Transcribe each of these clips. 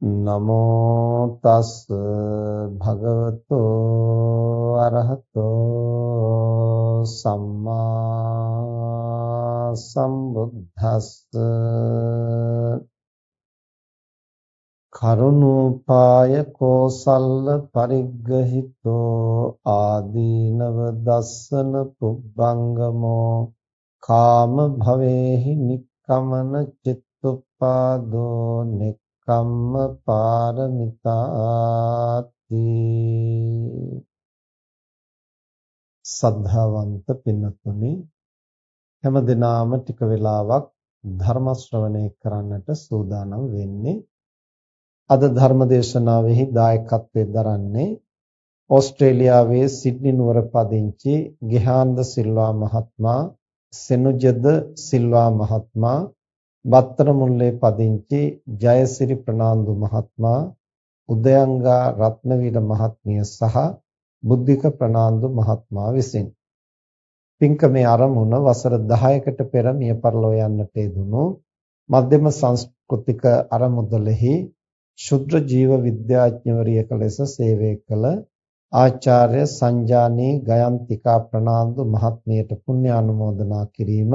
නමෝ තස් භගවතෝ අරහතෝ සම්මා සම්බුද්දස්ස. කරුණෝපාය කෝසල්ල පරිග්‍රහිතෝ ආදීනව දස්සන පුබ්බංගමෝ කාම භවේහි නික්කමන චිත්තුප්පාදෝ නෙක් කම්ම පාරමිතාති සද්ධාවන්ත පින්නතුනි හැම දිනාම ටික වෙලාවක් ධර්ම ශ්‍රවණය කරන්නට සූදානම් වෙන්නේ. අද ධර්ම දේශනාවෙහි දායකත්වයෙන් දරන්නේ ඕස්ට්‍රේලියාවේ සිඩ්නි නුවර පදිංචි ගිහාන්ද සිල්වා මහත්මයා සෙනුජද සිල්වා මහත්මයා බත්තර මුල්ලේ පදිංචි ජයසිරි ප්‍රනාන්දු මහත්මයා උදයංගා රත්නවීර මහත්මිය සහ බුද්ධික ප්‍රනාන්දු මහත්මයා විසින්. පින්කමේ ආරමුණ වසර 10කට පෙර මිය පරලෝ යන්නට යෙදුණු මධ්‍යම සංස්කෘතික අරමුදලෙහි ශුද්‍ර ජීව විද්‍යාඥවරියක ලෙස සේවය කළ ආචාර්ය සංජානී ගයන්තිකා ප්‍රනාන්දු මහත්මියට පුණ්‍ය අනුමෝදනා කිරීම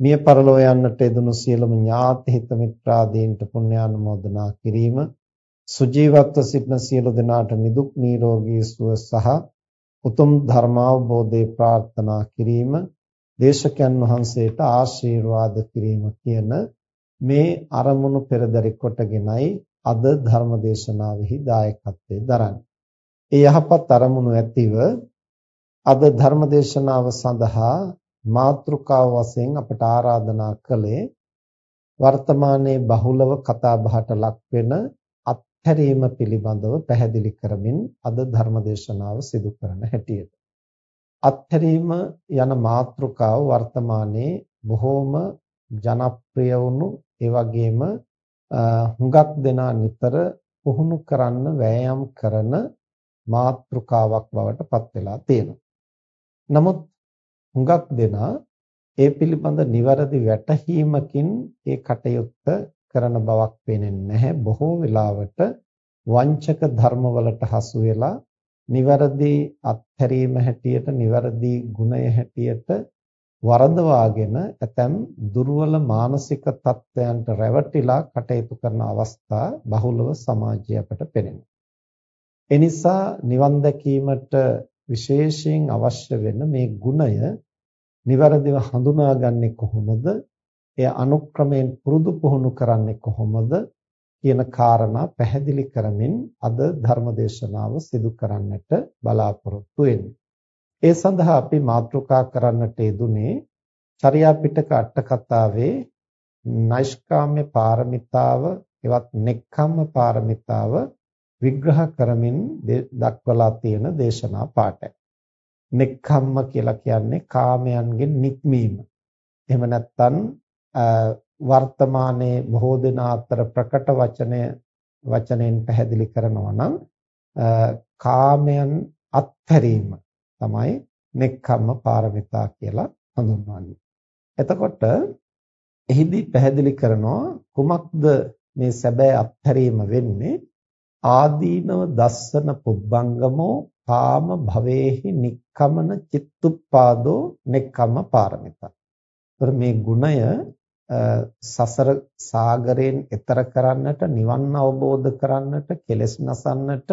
මිය පරලෝ යන්නට යෙදුණු සියලුම ඥාති හිත මිත්‍රාදීන්ට පුණ්‍යානුමෝදනා කිරීම සුජීවත්ව සිටින සියලු දෙනාට නිදුක් නිරෝගී සුව සහ උතුම් ධර්මාවබෝධය ප්‍රාර්ථනා කිරීම දේශකයන් වහන්සේට ආශිර්වාද කිරීම කියන මේ අරමුණු පෙරදරි කොටගෙනයි අද ධර්ම දේශනාවෙහි දායකත්වයේ දරන්නේ. ඒ යහපත් අරමුණු ඇතිව අද ධර්ම දේශනාව සඳහා මාතෘකාව වශයෙන් අපට ආරාධනා කළේ වර්තමානයේ බහුලව කතා බහට ලක් වෙන අත්හැරීම පිළිබඳව පැහැදිලි කරමින් අද ධර්මදේශනාව සිදු කරන හැටියට අත්හැරීම යන මාතෘකාව වර්තමානයේ බොහෝම ජනප්‍රිය වුණු ඒ වගේම හුඟක් දෙනා නිතර පුහුණු කරන්න වෑයම් කරන මාතෘකාවක් බවට පත් වෙලා තියෙනවා. නමුත් හුඟක් දෙනා ඒ පිළිබඳ නිවැරදි වැටහීමකින් ඒ කටයුත්ත කරන බවක් පේන්නේ නැහැ බොහෝ වෙලාවට වංචක ධර්මවලට හසු වෙලා නිවැරදි අත්හැරීම හැටියට නිවැරදි ගුණය හැටියට වරදවාගෙන ඇතැම් දුර්වල මානසික තත්ත්වයන්ට රැවටිලා කටයුතු කරන අවස්ථා බහුලව සමාජය අපට පෙනෙනවා. එනිසා නිවන් දැකීමට විශේෂයෙන් අවශ්‍ය වෙන මේ ගුණය નિවරදිව හඳුනාගන්නේ කොහොමද? එය අනුක්‍රමයෙන් පුරුදු පුහුණු කරන්නේ කොහොමද? කියන කාරණා පැහැදිලි කරමින් අද ධර්මදේශනාව සිදු කරන්නට බලාපොරොත්තු වෙන්නේ. ඒ සඳහා අපි මාතෘකා කරන්නට යෙදුනේ චර්යා පිටක අට කතාවේ නෛෂ්කාම්‍ය පාරමිතාව එවත් නෙක්ඛම්ම පාරමිතාව විග්‍රහ කරමින් දක්වලා තියෙන දේශනා පාඩය. නෙක්ඛම්ම කියලා කියන්නේ කාමයන්ගෙන් නික්මීම. එහෙම නැත්නම් වර්තමානයේ බොහෝ දෙනා අතර ප්‍රකට වචනය වචනෙන් පැහැදිලි කරනවා නම් කාමයන් අත්හැරීම තමයි නෙක්ඛම්ම පාරමිතා කියලා හඳුන්වන්නේ. එතකොට එහිදී පැහැදිලි කරනවා කුමක්ද මේ සැබෑ අත්හැරීම වෙන්නේ ආදීනව දස්සන පුබ්බංගමෝ කාම භවේහි නික්කමන චිත්තුප්පාදෝ නෙක්කම්ම පාරමිතා. ඒතර මේ ගුණය සසර සාගරයෙන් එතර කරන්නට නිවන් අවබෝධ කරන්නට කෙලෙස් නසන්නට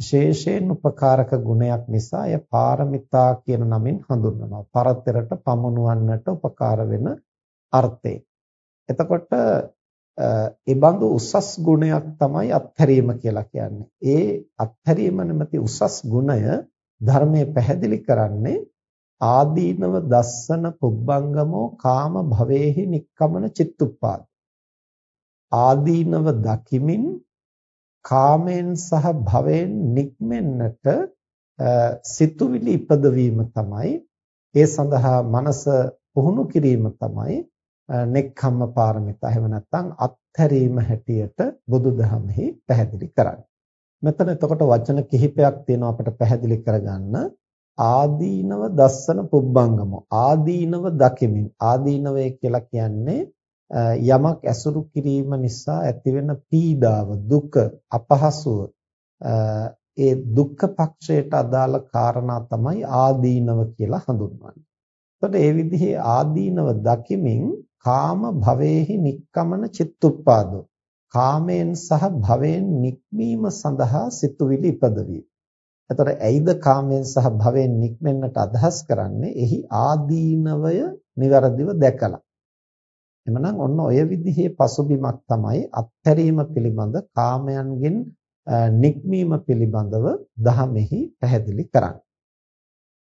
විශේෂයෙන් උපකාරක ගුණයක් නිසා එය පාරමිතා කියන නමින් හඳුන්වනවා. පරතරට පමුණුවන්නට උපකාර වෙන අර්ථේ. එතකොට ඒ බඳු උසස් ගුණයක් තමයි අත්හැරීම කියලා කියන්නේ. ඒ අත්හැරීම නැමැති උසස් ගුණය ධර්මයේ පැහැදිලි කරන්නේ ආදීනව දස්සන පුබ්බංගමෝ කාම භවේහි නික්කමන චිත්තුප්පාද. ආදීනව දකිමින් කාමෙන් සහ භවෙන් නික්මෙන්නට සිතුවිලි ඉපදවීම තමයි ඒ සඳහා මනස පුහුණු කිරීම තමයි නෙක්ඛම්ම පාරමිතා. එහෙම නැත්නම් අත්හැරීම හැටියට බුදුදහමෙහි පැහැදිලි කරන්නේ. මෙතන එතකොට වචන කිහිපයක් තියෙනවා අපිට පැහැදිලි කරගන්න. ආදීනව දස්සන පුබ්බංගම. ආදීනව දකිමින්. ආදීනවය කියලා කියන්නේ යමක් ඇසුරු කිරීම නිසා ඇතිවෙන පීඩාව, දුක, අපහසුව ඒ දුක්ඛ පක්ෂයට අදාළ කාරණා තමයි ආදීනව කියලා හඳුන්වන්නේ. එතකොට ඒ විදිහේ ආදීනව දකිමින් කාම භවේහි නික්කමන චිත්තුප්පාදෝ කාමයෙන් සහ භවයෙන් නික්මීම සඳහා සිතුවිලි ඉපදවි. එතකොට ඇයිද කාමයෙන් සහ භවයෙන් නික්මෙන්නට අදහස් කරන්නේ? එහි ආදීනවය નિවරදිව දැකලා. එමනම් ඔන්න ඔය විදිහේ පසුබිමක් තමයි අත්හැරීම පිළිබඳ කාමයන්ගෙන් නික්මීම පිළිබඳව දහමෙහි පැහැදිලි කරන්නේ.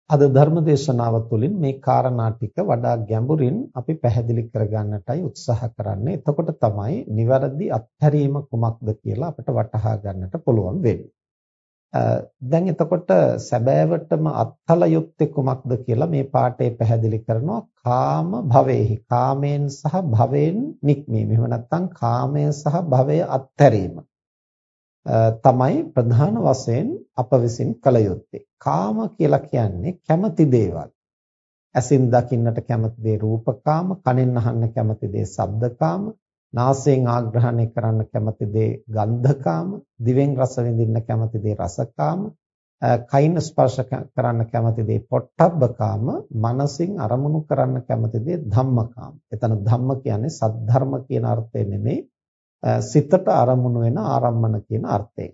අද ධර්ම දේශනාව තුළින් මේ කාරණා ටික වඩා ගැඹුරින් අපි පැහැදිලි කරගන්නටයි උත්සාහ කරන්නේ. එතකොට තමයි නිවැරදි අත්හැරීම කුමක්ද කියලා අපිට වටහා ගන්නට පුළුවන් වෙන්නේ. දැන් එතකොට සැබෑවටම අත්හල යුත්තේ කුමක්ද කියලා මේ පාඩේ පැහැදිලි කරනවා කාම භවේහි කාමයෙන් සහ භවයෙන් නික්මීම. එහෙම නැත්නම් කාමය සහ භවය අත්හැරීම. තමයි ප්‍රධාන වශයෙන් අප විසින් කළ යුත්තේ. කාම කියලා කියන්නේ කැමති දේවල්. ඇසින් දකින්නට කැමති දේ රූපකාම, කනෙන් අහන්න කැමති දේ ශබ්දකාම, නාසයෙන් ආග්‍රහණය කරන්න කැමති දේ ගන්ධකාම, දිවෙන් රස විඳින්න කැමති දේ රසකාම, කයින් ස්පර්ශ කරන්න කැමති දේ පොට්ටබ්බකාම, මනසින් අරමුණු කරන්න කැමති දේ ධම්මකාම. එතන ධම්ම කියන්නේ සද්ධර්ම කියන අර්ථය නෙමෙයි සිතට අරමුණු වෙන ආරම්මන කියන අර්ථයෙන්.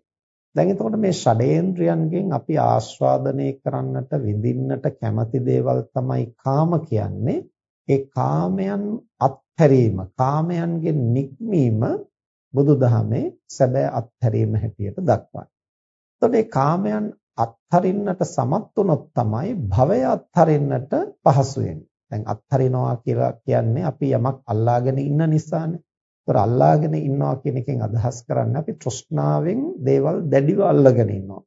දැන් එතකොට මේ ෂඩේන්ද්‍රයන්ගෙන් අපි ආස්වාදනය කරන්නට විඳින්නට කැමති දේවල් තමයි කාම කියන්නේ. ඒ කාමයන් අත්හැරීම, කාමයන්ගෙන් නික්මීම බුදුදහමේ සැබෑ අත්හැරීම හැටියට දක්වන්නේ. එතකොට මේ කාමයන් අත්හරින්නට සමත් වුණොත් තමයි භවය අත්හරින්නට පහසු වෙන්නේ. දැන් අත්හරිනවා කියලා කියන්නේ අපි යමක් අල්ලාගෙන ඉන්න නිසානේ. ඒතර අල්ලාගෙන ඉන්නවා කියන එකෙන් අදහස් කරන්නේ අපි තෘෂ්ණාවෙන් දේවල් දැඩිව අල්ලගෙන ඉන්නවා.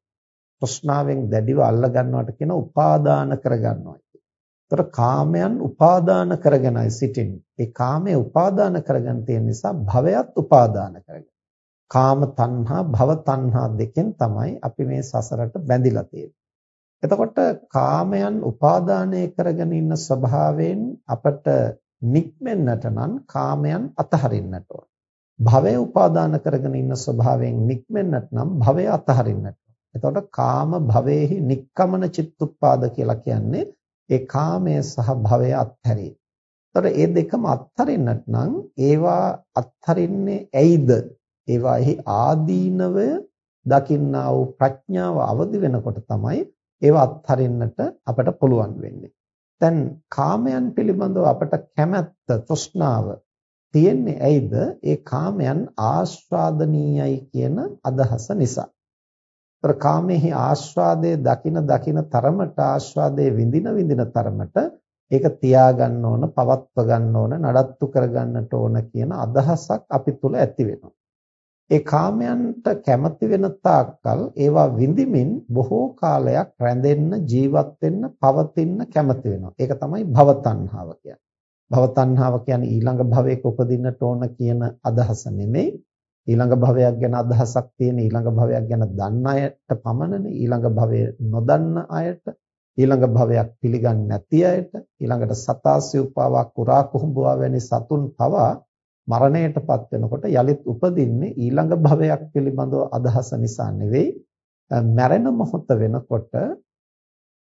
තෘෂ්ණාවෙන් දැඩිව අල්ල ගන්නවට කියන උපාදාන කරගන්නවා. ඒතර කාමයන් උපාදාන කරගෙනයි සිටින්නේ. ඒ කාමයේ උපාදාන කරගෙන තියෙන නිසා භවයත් උපාදාන කරගෙන. කාම තණ්හා භව තණ්හා දෙකෙන් තමයි අපි මේ සසරට බැඳිලා තියෙන්නේ. එතකොට කාමයන් උපාදානය කරගෙන ඉන්න ස්වභාවයෙන් අපට නික්මෙන්නට නම් කාමයන් අතහරින්නට ඕන. භවය උපාදාන කරගෙන ඉන්න ස්වභාවයෙන් නික්මෙන්නට නම් භවය අතහරින්නට. එතකොට කාම භවයේහි නික්කමන චිත්තුප්පාද කියලා කියන්නේ ඒ කාමය සහ භවය අත්හැරීම. එතකොට මේ දෙකම අත්හරින්නට නම් ඒවා අත්හරින්නේ ඇයිද? ඒවාෙහි ආදීනවය දකින්නා වූ ප්‍රඥාව අවදි වෙනකොට තමයි ඒවා අත්හරින්නට අපට පුළුවන් වෙන්නේ. දැන් කාමයන් පිළිබඳව අපට කැමැත්ත තෘෂ්ණාව තියෙන්නේ ඇයිද? ඒ කාමයන් ආස්වාදනීයයි කියන අදහස නිසා. ඒතර කාමෙහි ආස්වාදයේ දකින දකින තරමට ආස්වාදයේ විඳින විඳින තරමට ඒක තියාගන්න ඕන, පවත්ව ගන්න ඕන, නඩත්තු කරගන්නට ඕන කියන අදහසක් අපි තුල ඇති වෙනවා. ඒ කාමයන්ට කැමති වෙන තාක්කල් ඒවා විඳිමින් බොහෝ කාලයක් රැඳෙන්න ජීවත් වෙන්න පවතින්න කැමති වෙනවා. ඒක තමයි භව තණ්හාව කියන්නේ. භව තණ්හාව කියන්නේ ඊළඟ භවයක උපදින්නට ඕන කියන අදහස නෙමෙයි. ඊළඟ භවයක් ගැන අදහසක් තියෙන ඊළඟ භවයක් ගැන දන්න අයට පමණනේ ඊළඟ භවය නොදන්න අයට ඊළඟ භවයක් පිළිගන්නේ නැති අයට ඊළඟට සතාසිය උපාවා කුරා කුහුඹුවා වැනි සතුන් පවා මරණයටපත් වෙනකොට යලිත් උපදින්නේ ඊළඟ භවයක් පිළිබඳව අදහස නිසා නෙවෙයි මැරෙන මොහොත වෙනකොට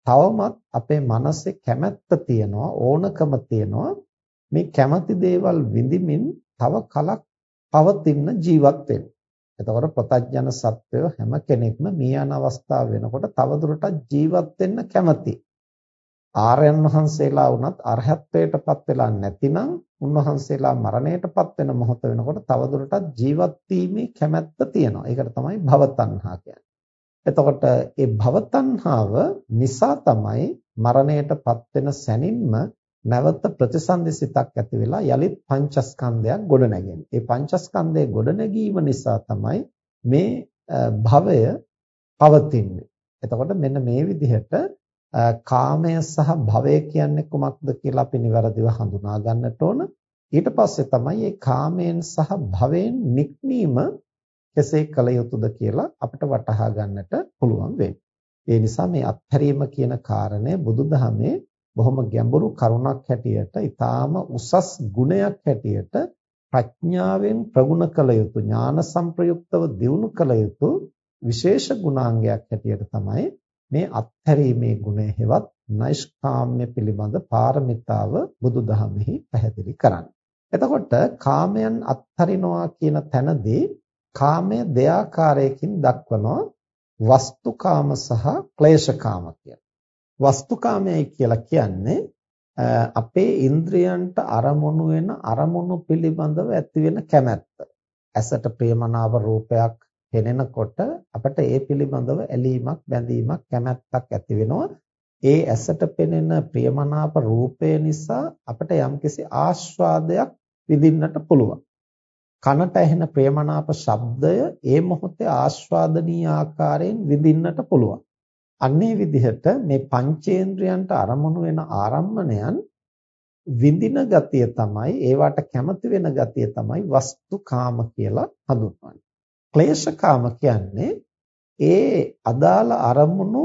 තවමත් අපේ මනසේ කැමැත්ත තියනවා ඕනකම තියනවා මේ කැමති දේවල් විඳිමින් තව කලක් පවතින ජීවත් වෙන්න. එතකොට ප්‍රතඥන සත්වය හැම කෙනෙක්ම මියන අවස්ථාව වෙනකොට තවදුරටත් ජීවත් වෙන්න කැමති. ආර්යයන් වහන්සේලා වුණත් අරහත්ත්වයටපත් වෙලා නැතිනම් උන්වහන්සේලා මරණයටපත් වෙන මොහොත වෙනකොට තවදුරටත් ජීවත් වීමේ කැමැත්ත තියෙනවා. ඒකට තමයි භවතණ්හා කියන්නේ. එතකොට මේ භවතණ්හාව නිසා තමයි මරණයටපත් වෙන සැනින්ම නැවත ප්‍රතිසන්දිසිතක් ඇති වෙලා යලිත් පංචස්කන්ධයක් ගොඩනැගෙන්නේ. ඒ පංචස්කන්ධයේ ගොඩනැගීම නිසා තමයි මේ භවය පවතින්නේ. එතකොට මෙන්න මේ විදිහට කාමය සහ භවය කියන්නේ කුමක්ද කියලා අපි નિවරදිව හඳුනා ගන්නට ඕන. ඊට පස්සේ තමයි මේ කාමයෙන් සහ භවයෙන් නික්මීම කෙසේ කළ යුතුද කියලා අපිට වටහා ගන්නට පුළුවන් වෙන්නේ. ඒ නිසා මේ අත්හැරීම කියන කාරණය බුදුදහමේ බොහොම ගැඹුරු කරුණක් හැටියට ඊටාම උසස් ගුණයක් හැටියට ප්‍රඥාවෙන් ප්‍රගුණ කළ යුතු ඥාන සංප්‍රයුක්තව දියුණු කළ යුතු විශේෂ ගුණාංගයක් හැටියට තමයි මේ අත්හැරීමේ ගුණය හෙවත් නෛෂ්කාම්‍ය පිළිබඳ පාරමිතාව බුදුදහමෙහි පැහැදිලි කරන්නේ. එතකොට කාමයන් අත්හරිනවා කියන තැනදී කාමය දෙආකාරයකින් දක්වනවා වස්තුකාම සහ ක්ලේශකාම කියලා. වස්තුකාමයයි කියලා කියන්නේ අපේ ඉන්ද්‍රයන්ට අරමුණු වෙන අරමුණු පිළිබඳව ඇති වෙන කැමැත්ත. ඇසට ප්‍රියමනාප රූපයක් පෙනෙනකොට අපට ඒ පිළිබඳව ඇලීමක් බැඳීමක් කැමැත්තක් ඇති වෙනවා. ඒ ඇසට පෙනෙන ප්‍රියමනාප රූපය නිසා අපට යම්කිසි ආස්වාදයක් විඳින්නට පුළුවන්. කනට ඇහෙන ප්‍රියමනාප ශබ්දය ඒ මොහොතේ ආස්වාදනීය ආකාරයෙන් විඳින්නට පුළුවන්. අන්නේ විදිහට මේ පංචේන්ද්‍රයන්ට අරමුණු වෙන ආරම්මණයන් විඳින ගතිය තමයි ඒවට කැමති වෙන ගතිය තමයි වස්තුකාම කියලා හඳුන්වන්නේ. ක්ලේශකාම කියන්නේ ඒ අදාළ අරමුණු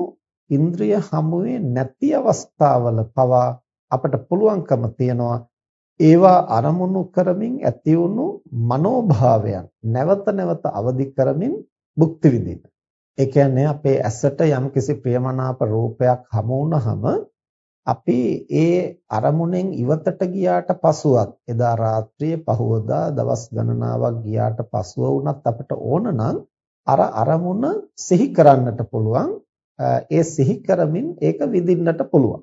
ඉන්ද්‍රිය හමුවේ නැති අවස්ථාවල පවා අපට පුළුවන්කම තියනවා ඒවා අරමුණු කරමින් ඇති වුණු මනෝභාවයන් නැවත නැවත අවදි කරමින් භුක්ති විඳින්න. ඒ කියන්නේ අපේ ඇසට යම්කිසි ප්‍රියමනාප රූපයක් හමු වුණහම අපි ඒ අරමුණෙන් ඉවතට ගියාට පසුවත් එදා රාත්‍රියේ පහවදා දවස් ගණනාවක් ගියාට පසුව වුණත් අපිට ඕන නම් අර අරමුණ සිහි කරන්නට පුළුවන්. ඒ සිහි කරමින් ඒක විඳින්නට පුළුවන්.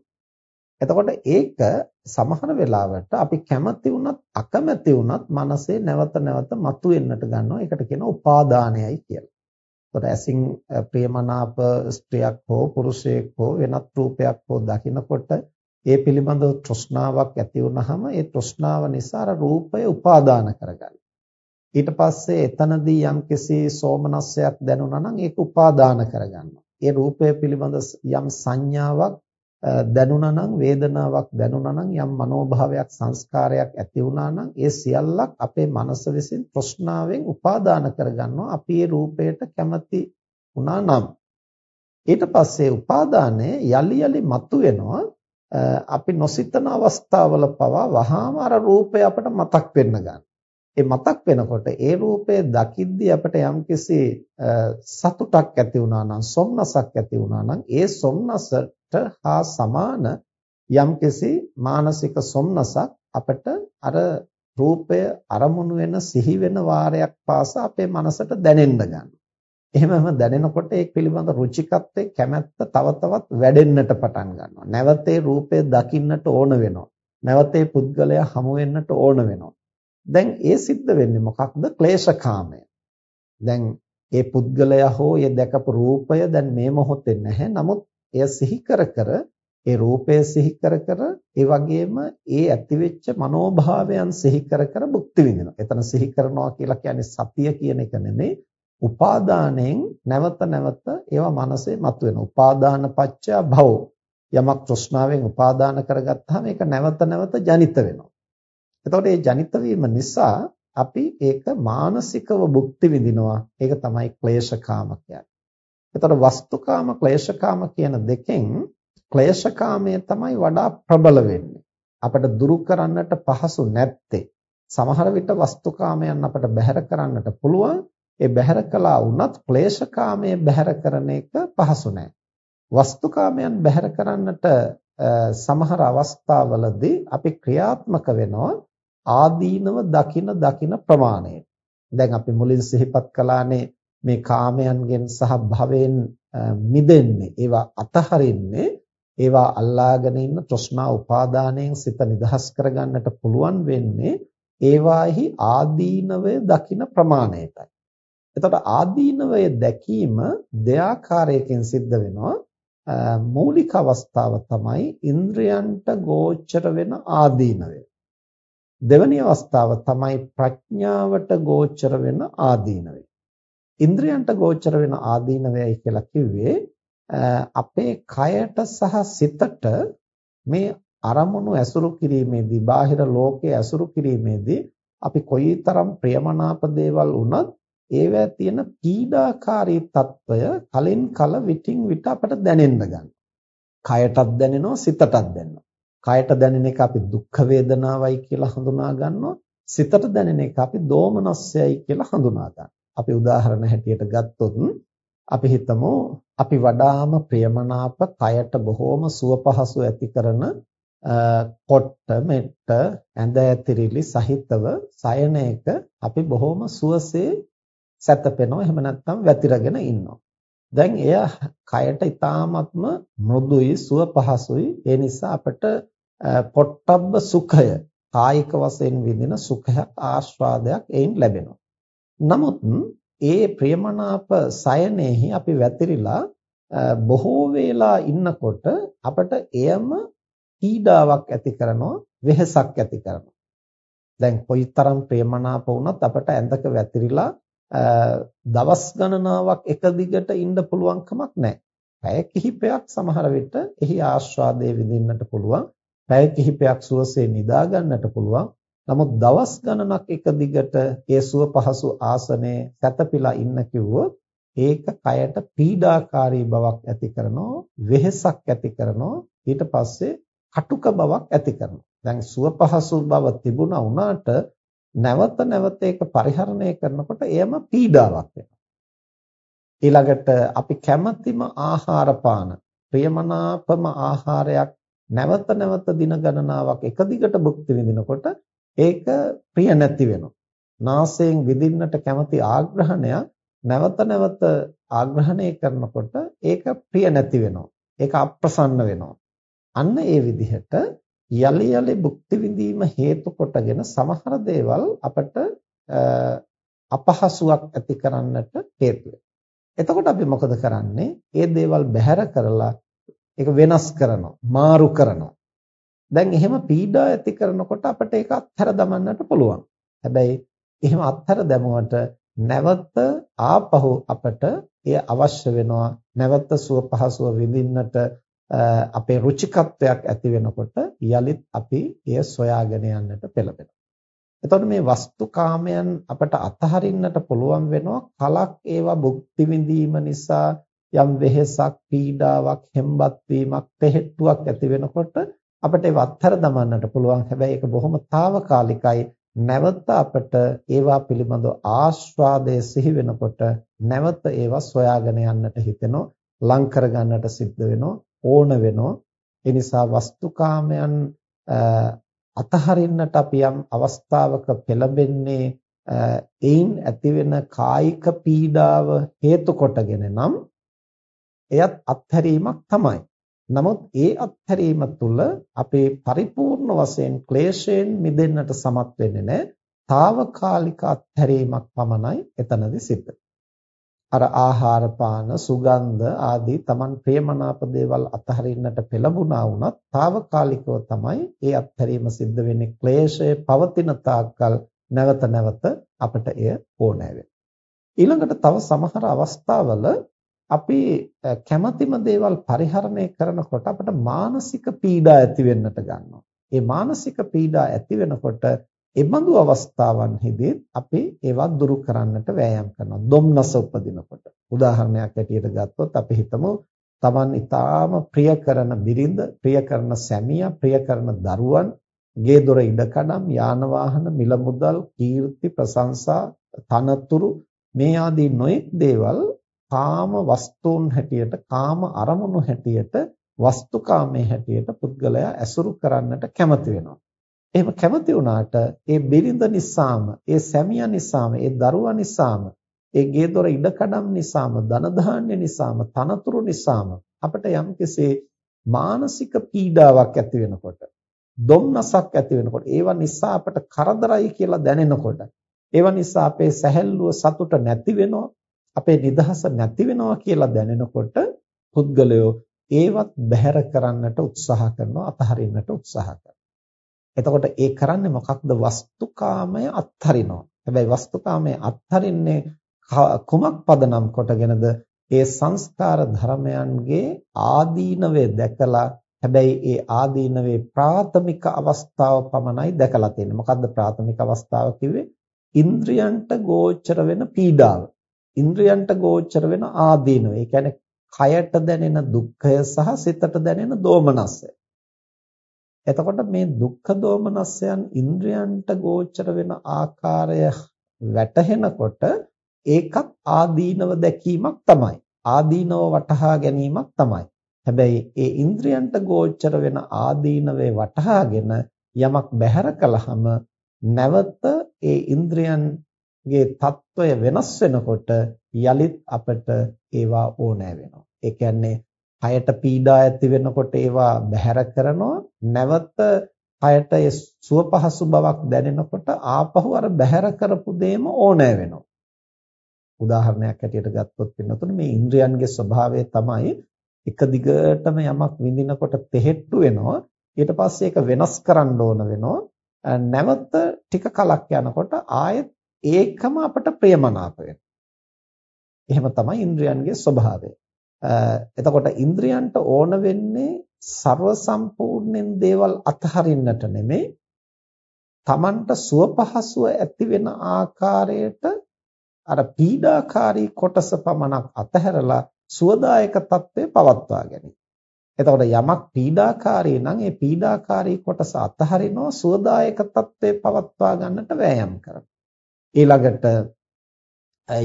එතකොට ඒක සමහර වෙලාවට අපි කැමති වුණත් අකමැති වුණත් මනසේ නැවත නැවත මතුවෙන්නට ගන්නවා. ඒකට කියනවා උපාදානයයි කියලා. එතකොට ඇසින් ප්‍රියමනාප ස්ත්‍රියක් හෝ පුරුෂයෙක් හෝ වෙනත් රූපයක් හෝ දකිනකොට ඒ පිළිබඳව තෘෂ්ණාවක් ඇති වුනහම ඒ තෘෂ්ණාව නිසා අර රූපය උපාදාන කරගන්න. ඊට පස්සේ එතනදී යම්කිසි සෝමනස්සයක් දැනුණා නම් ඒක උපාදාන කරගන්නවා. ඒ රූපය පිළිබඳ යම් සංඥාවක් දැනුණා නම් වේදනාවක් දැනුණා නම් යම් මනෝභාවයක් සංස්කාරයක් ඇති වුණා නම් ඒ සියල්ලක් අපේ මනස විසින් ප්‍රශ්නාවෙන් උපාදාන කරගන්නවා අපි ඒ රූපයට කැමති වුණා නම් ඊට පස්සේ උපාදානය යලි යලි මතුවෙනවා අපි නොසිතන අවස්ථාවල පවා වහාම අර රූපය අපට මතක් වෙන්න ගන්න. ඒ මතක් වෙනකොට ඒ රූපය දකිද්දී අපට යම්කිසි සතුටක් ඇති වුණා නම් සොම්නසක් ඇති වුණා නම් ඒ සොම්නසට හා සමාන යම්කිසි මානසික සොම්නසක් අපට අර රූපය අරමුණු වෙන සිහි වෙන වාරයක් පාසා අපේ මනසට දැනෙන්න ගන්නවා. එහෙමම දැනෙනකොට ඒ පිළිබඳ රුචිකත්වයේ කැමැත්ත තව තවත් වැඩෙන්නට පටන් ගන්නවා. නැවතේ රූපය දකින්නට ඕන වෙනවා. නැවතේ පුද්ගලයා හමු වෙන්නට ඕන වෙනවා. දැන් ඒ සිද්ධ වෙන්නේ මොකක්ද? ක්ලේශකාමය. දැන් ඒ පුද්ගලයා හෝ ඒ දැකපු රූපය දැන් මේ මොහොතේ නැහැ. නමුත් එය සිහි කර කර ඒ රූපය සිහි කර කර ඒ වගේම ඒ ඇතිවෙච්ච මනෝභාවයන් සිහි කර කර භුක්ති විඳිනවා. එතන සිහි කරනවා කියලා කියන්නේ සතිය කියන එක නෙමෙයි. උපාදානයෙන් නැවත නැවත ඒවා මනසේ මතුවෙන. උපාදාන පත්‍ය භව. යමක් තෘෂ්ණාවෙන් උපාදාන කරගත්තාම ඒක නැවත නැවත ජනිත වෙනවා. එතකොට මේ ජනිත වීම නිසා අපි ඒක මානසිකව භුක්ති විඳිනවා. ඒක තමයි ක්ලේශකාම කියන්නේ. එතකොට වස්තුකාම ක්ලේශකාම කියන දෙකෙන් ක්ලේශකාමයේ තමයි වඩා ප්‍රබල වෙන්නේ. අපිට දුරු කරන්නට පහසු නැත්තේ. සමහර විට වස්තුකාමයන් අපිට බැහැර කරන්නට පුළුවන්. ඒ බැහැර කළා වුණත් ක්ලේශකාමයේ බැහැර කරන එක පහසු නෑ. වස්තුකාමයන් බැහැර කරන්නට සමහර අවස්ථාවලදී අපි ක්‍රියාත්මක වෙනවා ආදීනව දකින දකින ප්‍රමාණයට. දැන් අපි මුලින් සිහිපත් කළානේ මේ කාමයන්ගෙන් සහ භවයෙන් මිදෙන්නේ ඒවා අතහරින්නේ ඒවා අල්ලාගෙන ඉන්න තෘෂ්ණා උපාදානයෙන් සිත නිදහස් කරගන්නට පුළුවන් වෙන්නේ ඒවාෙහි ආදීනවය දකින ප්‍රමාණයටයි. එතකොට ආදීනවය දැකීම දෙආකාරයකින් සිද්ධ වෙනවා. මූලික අවස්ථාව තමයි ඉන්ද්‍රයන්ට ගෝචර වෙන ආදීනවය. දෙවැනි අවස්ථාව තමයි ප්‍රඥාවට ගෝචර වෙන ආදීනවය. ඉන්ද්‍රයන්ට ගෝචර වෙන ආදීනවයයි කියලා කිව්වේ අපේ කයට සහ සිතට මේ අරමුණු ඇසුරු කිරීමේදී බාහිර ලෝකයේ ඇසුරු කිරීමේදී අපි කොයිතරම් ප්‍රියමනාප දේවල් වුණත් ඒවැ තියෙන පීඩාකාරී తত্ত্বය කලින් කල විටින් විට අපට දැනෙන්න ගන්නවා. කයටත් දැනෙනවා සිතටත් දැනෙනවා. කයට දැනෙන එක අපි දුක් වේදනාවයි කියලා හඳුනා ගන්නවා. සිතට දැනෙන එක අපි දෝමනස්සයයි කියලා හඳුනා ගන්නවා. අපි උදාහරණ හැටියට ගත්තොත් අපි හිතමු අපි වඩාම ප්‍රියමනාප කයට බොහෝම සුව පහසු ඇති කරන කොට්ට මෙට්ට ඇඳ ඇතිරිලි සහිතව සයනයක අපි බොහෝම සුවසේ සැතපෙනවා එහෙම නැත්නම් වැතිරගෙන ඉන්නවා. දැන් එය කයට ඊ타ත්ම මෘදුයි සුව පහසුයි ඒ නිසා අපට පොට්ටබ්බ සුඛය කායික වශයෙන් විඳින සුඛයක් ආස්වාදයක් එයින් ලැබෙනවා. නමුත් ඒ ප්‍රියමනාප සයනේහි අපි වැතිරිලා බොහෝ වේලා ඉන්නකොට අපට එයම පීඩාවක් ඇති කරනවා වෙහසක් ඇති කරනවා. දැන් කොයිතරම් ප්‍රියමනාප වුණත් අපට ඇඳක වැතිරිලා දවස් ගණනාවක් එක දිගට ඉන්න පුළුවන් කමක් නැහැ. පැය කිහිපයක් සමහර විට එහි ආස්වාදයේ විඳින්නට පුළුවන්. පැය කිහිපයක් සුවසේ නිදා ගන්නට පුළුවන්. නමුත් දවස් ගණනක් එක දිගට ඒ සුව පහසු ආසනයේ සැතපීලා ඉන්න කිව්වොත් ඒක කයට පීඩාකාරී බවක් ඇති කරනවා, වෙහෙසක් ඇති කරනවා. ඊට පස්සේ කටුක බවක් ඇති කරනවා. දැන් සුව පහසු බව තිබුණා වුණාට නැවත නැවත ඒක පරිහරණය කරනකොට එයම පීඩාවක් වෙනවා. ඊළඟට අපි කැමැතිම ආහාර පාන ප්‍රියමනාපම ආහාරයක් නැවත නැවත දින ගණනාවක් එක දිගට භුක්ති විඳිනකොට ඒක ප්‍රිය නැති වෙනවා. නාසයෙන් විඳින්නට කැමති ආග්‍රහණයක් නැවත නැවත ආග්‍රහණය කරනකොට ඒක ප්‍රිය නැති වෙනවා. ඒක අප්‍රසන්න වෙනවා. අන්න ඒ විදිහට යලි යලි භුක්ති විඳීම හේතු කොටගෙන සමහර දේවල් අපට අපහසුයක් ඇති කරන්නට හේතු එතකොට අපි මොකද කරන්නේ? ඒ දේවල් බැහැර කරලා ඒක වෙනස් කරනවා, මාරු කරනවා. දැන් එහෙම පීඩා ඇති කරනකොට අපිට ඒක අත්හැර දමන්නට පුළුවන්. හැබැයි එහෙම අත්හැර දැමුවට නැවත ආපහු අපට එය අවශ්‍ය වෙනවා. නැවත සුව පහසුව විඳින්නට අපේ රුචිකත්වයක් ඇති වෙනකොට යලිත් අපි එය සොයාගෙන යන්නට පෙළඹෙනවා. එතකොට මේ වස්තුකාමයන් අපට අතහරින්නට පුළුවන් වෙනවා කලක් ඒවා භුක්ති විඳීම නිසා යම් වෙහෙසක් පීඩාවක් හෙම්බත් වීමක් තෙහෙට්ටුවක් ඇති වෙනකොට අපිට ඒව අත්හැර දමන්නට පුළුවන් හැබැයි ඒක බොහොම తాවකාලිකයි නැවත අපට ඒවා පිළිබඳව ආස්වාදය සිහි වෙනකොට නැවත ඒවා සොයාගෙන යන්නට හිතෙනවා ලං කර ගන්නට සිද්ධ වෙනවා ඕන වෙනවා. ඒ නිසා වස්තුකාමයන් අතහරින්නට අපි යම් අවස්ථාවක පෙළඹෙන්නේ එයින් ඇතිවෙන කායික පීඩාව හේතු කොටගෙන නම් එයත් අත්හැරීමක් තමයි. නමුත් ඒ අත්හැරීම තුළ අපේ පරිපූර්ණ වශයෙන් ක්ලේශයෙන් මිදෙන්නට සමත් වෙන්නේ නැහැ. తాවකාලික අත්හැරීමක් පමණයි එතනදී සිද්ධ අර ආහාර පාන සුගන්ධ ආදී Taman ප්‍රේමනාප දේවල් අතහරින්නට පෙළඹුණා වුණත් తాවකාලිකව තමයි ඒ අත්හැරීම සිද්ධ වෙන්නේ ක්ලේශය පවතින තාක්කල් නැවත නැවත අපට එය ඕනෑ ඊළඟට තව සමහර අවස්ථාවල අපි කැමැතිම දේවල් පරිහරණය කරනකොට අපට මානසික පීඩා ඇති වෙන්නට ගන්නවා. ඒ මානසික පීඩා ඇති වෙනකොට ඒ බඳු අවස්ථාවන්හිදී අපි ඒවා දුරු කරන්නට වෑයම් කරනවා. දුම්නස උපදිනකොට. උදාහරණයක් ඇටියට ගත්තොත් අපි හිතමු Taman ඊටාම ප්‍රිය කරන බිරිඳ, ප්‍රිය කරන සැමියා, ප්‍රිය කරන දරුවන්, ගේ දොර ඉඩකඩම්, යාන වාහන, මිල මුදල්, කීර්ති, ප්‍රශංසා, තනතුරු මේ ආදී නොඑක් දේවල් කාම වස්තුන් හැටියට, කාම අරමුණු හැටියට, වස්තුකාමයේ හැටියට පුද්ගලයා ඇසුරු කරන්නට කැමති වෙනවා. එහෙම කැමති වුණාට ඒ බිරිඳ නිසාම, ඒ සැමියා නිසාම, ඒ දරුවා නිසාම, ඒ ගේ දොර ඉඩකඩම් නිසාම, ධන ධාන්‍ය නිසාම, තනතුරු නිසාම අපිට යම්කිසි මානසික පීඩාවක් ඇති වෙනකොට, දුම්නසක් ඇති වෙනකොට, ඒවා නිසා අපට කරදරයි කියලා දැනෙනකොට, ඒවා නිසා අපේ සැහැල්ලුව සතුට නැති වෙනවා, අපේ නිදහස නැති වෙනවා කියලා දැනෙනකොට පුද්ගලයෝ ඒවත් බැහැර කරන්නට උත්සාහ කරනවා, අතහරින්නට උත්සාහ කරනවා. එතකොට ඒ කරන්නේ මොකක්ද වස්තුකාමය අත්හරිනවා. හැබැයි වස්තුකාමය අත්හරින්නේ කුමක් පදනම් කොටගෙනද? ඒ සංස්කාර ධර්මයන්ගේ ආදීනවේ දැකලා හැබැයි ඒ ආදීනවේ ප්‍රාථමික අවස්ථාව පමණයි දැකලා තියෙන්නේ. මොකද්ද ප්‍රාථමික අවස්ථාව කිව්වේ? ඉන්ද්‍රයන්ට ගෝචර වෙන පීඩාව. ඉන්ද්‍රයන්ට ගෝචර වෙන ආදීනව. ඒ කියන්නේ කයට දැනෙන දුක්ඛය සහ සිතට දැනෙන දෝමනස්සය. එතකොට මේ දුක්ඛ දෝමනස්යන් ඉන්ද්‍රයන්ට ගෝචර වෙන ආකාරය වැටහෙනකොට ඒකත් ආදීනව දැකීමක් තමයි. ආදීනව වටහා ගැනීමක් තමයි. හැබැයි ඒ ඉන්ද්‍රයන්ට ගෝචර වෙන ආදීනවේ වටහාගෙන යමක් බැහැර කළාම නැවත ඒ ගේ తত্ত্বය වෙනස් වෙනකොට යලිත් අපට ඒවා ඕනෑ වෙනවා. ඒ කියන්නේ කයට පීඩා ඇති වෙනකොට ඒවා බැහැර කරනවා. නැවත කයට ඒ සුවපහසු බවක් දැනෙනකොට ආපහු අර බැහැර කරපු දෙයම ඕනෑ වෙනවා. උදාහරණයක් ඇටියට ගත්තොත් වෙනතුන මේ ඉන්ද්‍රයන්ගේ ස්වභාවය තමයි එක දිගටම යමක් විඳිනකොට තෙහෙට්ටු වෙනවා ඊට පස්සේ ඒක වෙනස් කරන්න ඕන වෙනවා නැවත ටික කලක් යනකොට ආයෙත් ඒකම අපට ප්‍රියමනාප එහෙම තමයි ඉන්ද්‍රියන්ගේ ස්වභාවය. එතකොට ඉන්ද්‍රියන්ට ඕන වෙන්නේ ਸਰව සම්පූර්ණෙන් දේවල් අතහරින්නට නෙමෙයි තමන්ට සුව පහසුව ඇති වෙන ආකාරයට අර පීඩාකාරී කොටස පමණක් අතහැරලා සුවදායක తත්වය පවත්වා ගැනීම. එතකොට යමක් පීඩාකාරී නම් ඒ පීඩාකාරී කොටස අතහරිනවා සුවදායක తත්වය පවත්වා ගන්නට වෑයම් කරනවා. ඊළඟට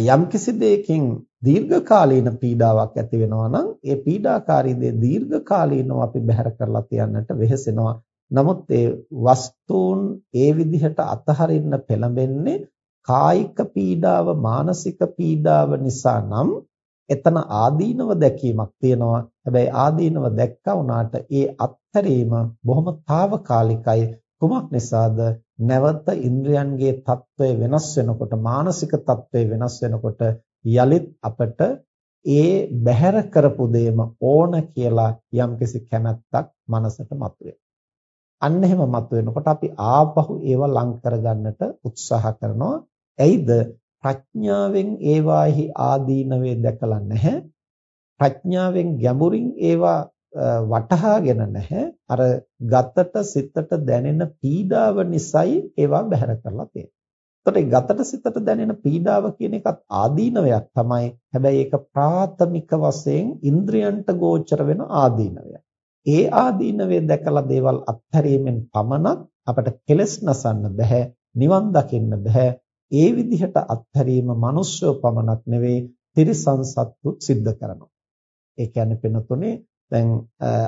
යම් කිසි දෙයකින් දීර්ඝකාලීන පීඩාවක් ඇති වෙනවා නම් ඒ පීඩාකාරී දේ දීර්ඝකාලීනව අපි බැහැර කරලා තියන්නට වෙහෙසෙනවා. නමුත් ඒ වස්තුන් ඒ විදිහට අතහරින්න පෙළඹෙන්නේ කායික පීඩාව මානසික පීඩාව නිසා නම් එතන ආදීනව දැකීමක් තියෙනවා. හැබැයි ආදීනව දැක්කා වුණාට ඒ අත්හැරීම බොහොම తాවකාලිකයි. කුමක් නිසාද? නැවත ඉන්ද්‍රයන්ගේ తত্ত্বය වෙනස් වෙනකොට මානසික తত্ত্বය වෙනස් වෙනකොට යලිත් අපට ඒ බැහැර කරපු දෙයම ඕන කියලා යම්කිසි කැමැත්තක් මනසට මතුවේ. අන්න එහෙම මතුවෙනකොට අපි ආපහු ඒව ලං කරගන්නට උත්සාහ කරනවා. එයිද ප්‍රඥාවෙන් ඒවාෙහි ආදීනවේ දැකලා නැහැ. ප්‍රඥාවෙන් ගැඹුරින් ඒවා වටහාගෙන නැහැ. අර ගතට සිතට දැනෙන පීඩාව නිසායි ඒවා බැහැර කරලා තියෙන්නේ. එතකොට ගතට සිතට දැනෙන පීඩාව කියන එකත් ආදීනවයක් තමයි. හැබැයි ඒක ප්‍රාථමික වශයෙන් ඉන්ද්‍රයන්ට ගෝචර වෙන ආදීනවයක්. ඒ ආදීනවේ දැකලා දේවල් අත්හැරීමෙන් පමණක් අපට කෙලස් නසන්න බෑ, නිවන් දකින්න බෑ. ඒ විදිහට අත්හැරීම මනුෂ්‍යව පමණක් නෙවෙයි, තිරිසන් සත්තුත් සිද්ධ කරනවා. ඒ කියන්නේ පෙනුතුනේ දැන්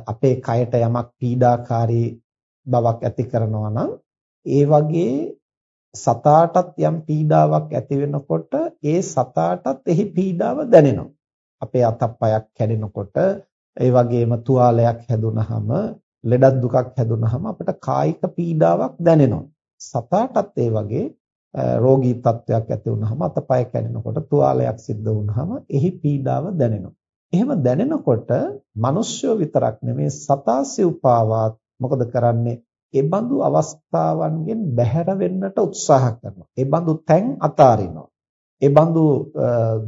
අපේ කයට යමක් පීඩාකාරී බවක් ඇති කරනවා නම් ඒ වගේ සතාටත් යම් පීඩාවක් ඇති වෙනකොට ඒ සතාටත් එහි පීඩාව දැනෙනවා. අපේ අතප්පයක් කැඩෙනකොට ඒ වගේම තුවාලයක් හැදුනහම ලෙඩක් දුකක් හැදුනහම අපිට කායික පීඩාවක් දැනෙනවා. සතාටත් ඒ වගේ රෝගී තත්ත්වයක් ඇති වුනහම අතපය කැඩෙනකොට තුවාලයක් සිද්ධ වුනහම එහි පීඩාව දැනෙනවා. එහෙම දැනෙනකොට මිනිස්සු විතරක් නෙමේ සතා සිව්පාවාත් මොකද කරන්නේ? ඒ බඳු අවස්ථාවන්ගෙන් බැහැර වෙන්නට උත්සාහ කරනවා. ඒ බඳු තැන් අතාරිනවා. ඒ බඳු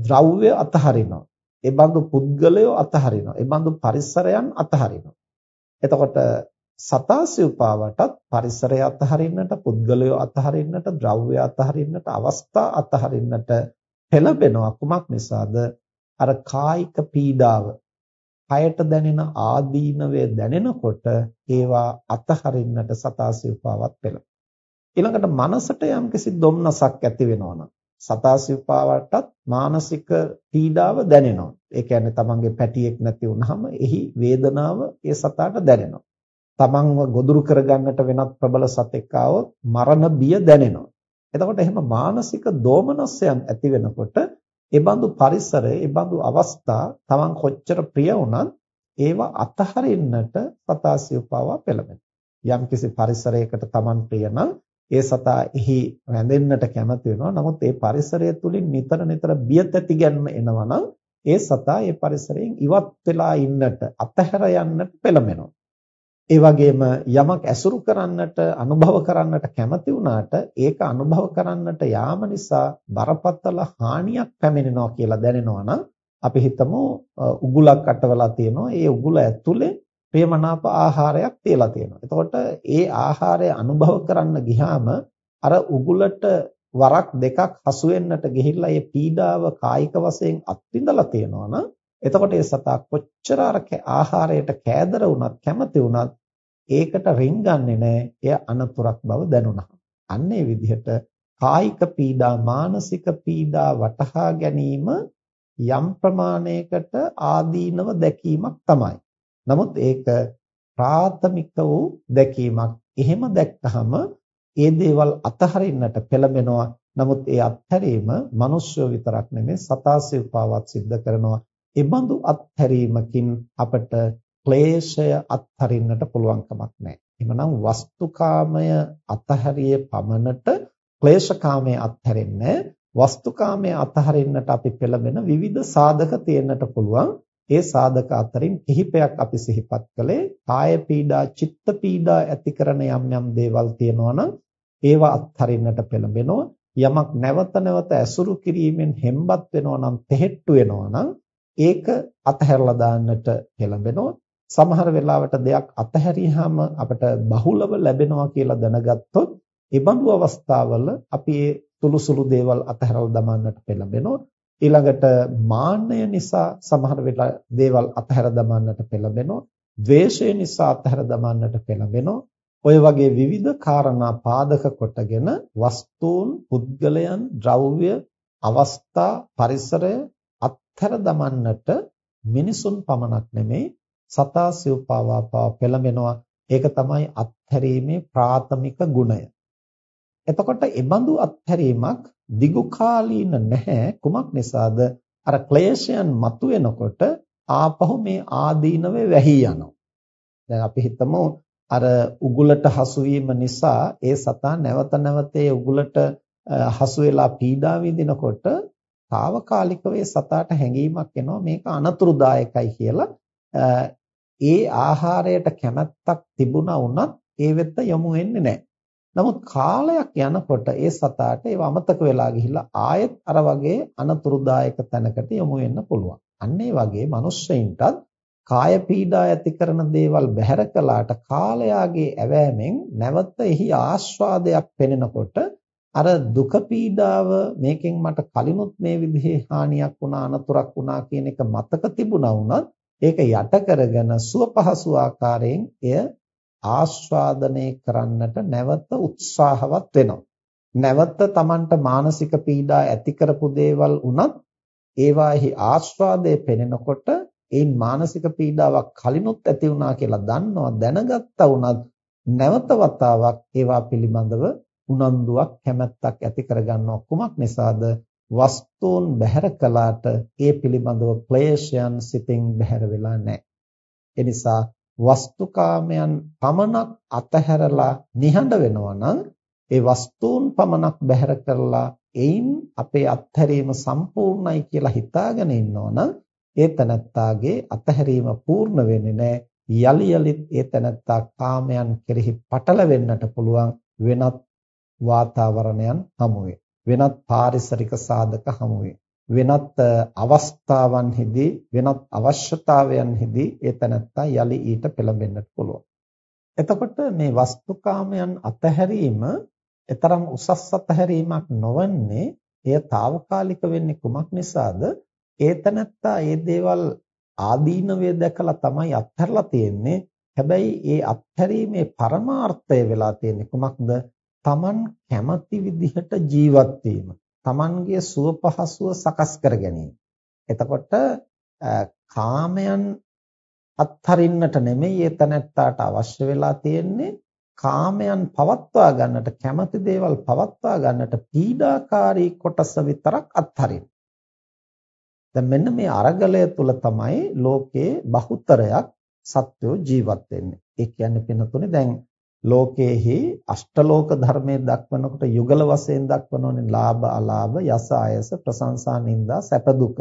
ද්‍රව්‍ය අතහරිනවා. ඒ බඳු පුද්ගලයෝ අතහරිනවා. ඒ බඳු පරිසරයන් අතහරිනවා. එතකොට සතා සිව්පාවටත් පරිසරය අතහරින්නට, පුද්ගලය අතහරින්නට, ද්‍රව්‍ය අතහරින්නට, අවස්ථා අතහරින්නට පෙළඹෙනවා. කුමක් නිසාද? අර කායික පීඩාව, කයට දැනෙන ආදීනවය දැනෙනකොට ඒවා අතහරින්නට සතාසිව්පාවත් පෙළඹෙනවා. ඊළඟට මනසට යම්කිසි දුම්නසක් ඇති වෙනවා සතාසිව්පාවටත් මානසික පීඩාව දැනෙනවා. ඒ කියන්නේ තමන්ගේ පැටියෙක් නැති වුනහම එහි වේදනාව ඒ සතාට දැනෙනවා. තමන්ව ගොදුරු කරගන්නට වෙනත් ප්‍රබල සතෙක් ආවොත් මරණ බිය දැනෙනවා. එතකොට එහෙම මානසික දෝමනස්යන් ඇති වෙනකොට ඒ බඳු පරිසරය, ඒ බඳු අවස්ථා තමන් කොච්චර ප්‍රිය වුණත් ඒවා අතහරින්නට සතාසිව්පාව පෙළඹෙනවා. යම්කිසි පරිසරයකට තමන් ප්‍රිය නම් ඒ සතා එහි රැඳෙන්නට කැමති වෙනවා. නමුත් ඒ පරිසරය තුලින් නිතර නිතර බියතැති ගැන්ම එනවා නම් ඒ සතා ඒ පරිසරයෙන් ඉවත් වෙලා ඉන්නට අතහැර යන්නට පෙළඹෙනවා. ඒ වගේම යමක් ඇසුරු කරන්නට අනුභව කරන්නට කැමති වුණාට ඒක අනුභව කරන්නට යාම නිසා බරපතල හානියක් පැමිණෙනවා කියලා දැනෙනවා නම් අපි හිතමු උගුලක් අටවලා තියෙනවා. ඒ උගුල ඇතුලේ ප්‍රියමනාප ආහාරයක් තියලා තියෙනවා. එතකොට ඒ ආහාරය අනුභව කරන්න ගියාම අර උගුලට වරක් දෙකක් හසු වෙන්නට ගිහිල්ලා ඒ පීඩාව කායික වශයෙන් අත්විඳලා තියෙනවා නම් එතකොට ඒ සතා කොච්චර අර ආහාරයට කෑදර වුණත් කැමති වුණත් ඒකට රින්ගන්නේ නැහැ. එය අනතුරක් බව දැනුණා. අන්න ඒ විදිහට කායික පීඩා මානසික පීඩා වටහා ගැනීම යම් ප්‍රමාණයකට ආදීනව දැකීමක් තමයි. නමුත් ඒක ප්‍රාථමික වූ දැකීමක්. එහෙම දැක්කහම ඒ දේවල් අතහරින්නට පෙළඹෙනවා. නමුත් ඒ අත්හැරීම මිනිස්සු විතරක් නෙමෙයි සතාසිය උපාවත් සිද්ධ කරනවා. ඒ බඳු අත්හැරීමකින් අපට ක්ලේශය අත්හරින්නට පුළුවන් කමක් නැහැ. එහෙමනම් වස්තුකාමය අතහැරියේ පමණට ක්ලේශකාමය අත්හැරෙන්නේ වස්තුකාමය අතහරින්නට අපි පෙළඹෙන විවිධ සාධක තියෙන්නට පුළුවන්. ඒ සාධක අතරින් කිහිපයක් අපි සිහිපත් කළේ කාය පීඩා, චිත්ත පීඩා ඇති කරන යම් යම් දේවල් තියෙනවා නම් ඒවා අත්හරින්නට පෙළඹෙනවා. යමක් නැවත නැවත ඇසුරු කිරීමෙන් හෙම්බත් වෙනවා නම් තෙහෙට්ටු වෙනවා නම් ඒක අතහැරලා දාන්නට පෙළඹෙනවා. සමහර වෙලාවට දෙයක් අතහැරියාම අපට බහුලව ලැබෙනවා කියලා දැනගත්තොත් ඒ බඳු අවස්ථාවල අපි ඒ සුළු සුළු දේවල් අතහැරලා දමන්නට පෙළඹෙනවා ඊළඟට මාන්නය නිසා සමහර වෙලා දේවල් අතහැර දමන්නට පෙළඹෙනවා ද්වේෂය නිසා අතහැර දමන්නට පෙළඹෙනවා ඔය වගේ විවිධ කාරණා පාදක කොටගෙන වස්තුන් පුද්ගලයන් ද්‍රව්‍ය අවස්ථා පරිසරය අත්හැර දමන්නට මිනිසුන් පමණක් නෙමෙයි සතා සිව්පාවාපා පෙළඹෙනවා. ඒක තමයි අත්හැරීමේ ප්‍රාථමික ගුණය. එතකොට ඒ බඳු අත්හැරීමක් දිගු කාලීන නැහැ. කුමක් නිසාද? අර ක්ලේශයන් මතුවෙනකොට ආපහු මේ ආදීනවේ වැහි යනවා. දැන් අපි හිතමු අර උගුලට හසු නිසා ඒ සතා නැවත නැවත ඒ උගුලට හසු වෙලා පීඩා විඳිනකොට తాවකාලිකව ඒ සතාට හැඟීමක් එනවා මේක අනතුරුදායකයි කියලා ඒ ආහාරයට කැමැත්තක් තිබුණා වුණත් ඒ වෙත යොමු වෙන්නේ නැහැ. නමුත් කාලයක් යනකොට ඒ සතාට ඒව අමතක වෙලා ගිහිල්ලා ආයෙත් අර වගේ අනතුරුදායක තැනකට යොමු වෙන්න පුළුවන්. අන්න ඒ වගේ මිනිස්සෙයින්ටත් කාය පීඩා ඇති කරන දේවල් බැහැර කළාට කාලයාගේ ඇවෑමෙන් නැවත එහි ආස්වාදයක් පෙනෙනකොට අර දුක පීඩාව මේකෙන් මට කලිනුත් මේ විදිහේ හානියක් වුණා අනතුරක් වුණා කියන එක මතක තිබුණා වුණත් ඒක යට කරගෙන සුව පහසු ආකාරයෙන් එය ආස්වාදනය කරන්නට නැවත උත්සාහවත් වෙනවා. නැවත Tamanට මානසික පීඩා ඇති කරපු දේවල් උනත් ඒවාෙහි ආස්වාදයේ පෙනෙනකොට ඒ මානසික පීඩාවක් කලිනුත් ඇති වුණා කියලා දන්නවා දැනගත්තා වුණත් නැවත වතාවක් ඒවා පිළිබඳව උනන්දුවක් කැමැත්තක් ඇති කරගන්නව කුමක් නිසාද වස්තුන් බැහැර කළාට ඒ පිළිබඳව ක්ලේශයන් සිතින් බැහැර වෙලා නැහැ. ඒ නිසා වස්තුකාමයන් පමණක් අතහැරලා නිහඬ වෙනවා නම් ඒ වස්තුන් පමණක් බැහැර කරලා එයින් අපේ අත්හැරීම සම්පූර්ණයි කියලා හිතාගෙන ඉන්නවා නම් ඒ තනත්තාගේ අත්හැරීම පූර්ණ වෙන්නේ නැහැ යලි යලිත් ඒ තනත්තා කාමයන් කෙරෙහි පටලවෙන්නට පුළුවන් වෙනත් වාතාවරණයන් හමුවේ වෙනත් පාරිසරික සාධක හමු වෙනත් අවස්ථාවන්හිදී වෙනත් අවශ්‍යතාවයන්හිදී ඒ තැනත්තා යලි ඊට පෙළඹෙන්නට පුළුවන්. එතකොට මේ වස්තුකාමයන් අතහැරීම ඊතරම් උසස් අතහැරීමක් නොවන්නේ එය తాවකාලික වෙන්නේ කුමක් නිසාද? ඒතනත්තා ඒ දේවල් ආදීනවය දැකලා තමයි අත්හැරලා තියෙන්නේ. හැබැයි ඒ අත්හැරීමේ පරමාර්ථය වෙලා තියෙන්නේ කුමක්ද? Taman කැමති විදිහට ජීවත් වීම. Tamanගේ සුව පහසුව සකස් කර ගැනීම. එතකොට කාමයන් අත්හරින්නට නෙමෙයි එතනත්තාට අවශ්‍ය වෙලා තියෙන්නේ කාමයන් පවත්වා ගන්නට කැමති දේවල් පවත්වා ගන්නට පීඩාකාරී කොටස විතරක් අත්හරින්න. දැන් මෙන්න මේ අරගලය තුල තමයි ලෝකේ බහුතරයක් සත්වෝ ජීවත් වෙන්නේ. ඒ කියන්නේ පින්නතුනේ දැන් ලෝකයේහි අෂ්ටලෝක ධර්මයේ දක්වනකොට යුගල වශයෙන් දක්වනෝනේ ලාභ අලාභ යස ආයස ප්‍රශංසා නිന്ദා සැප දුක.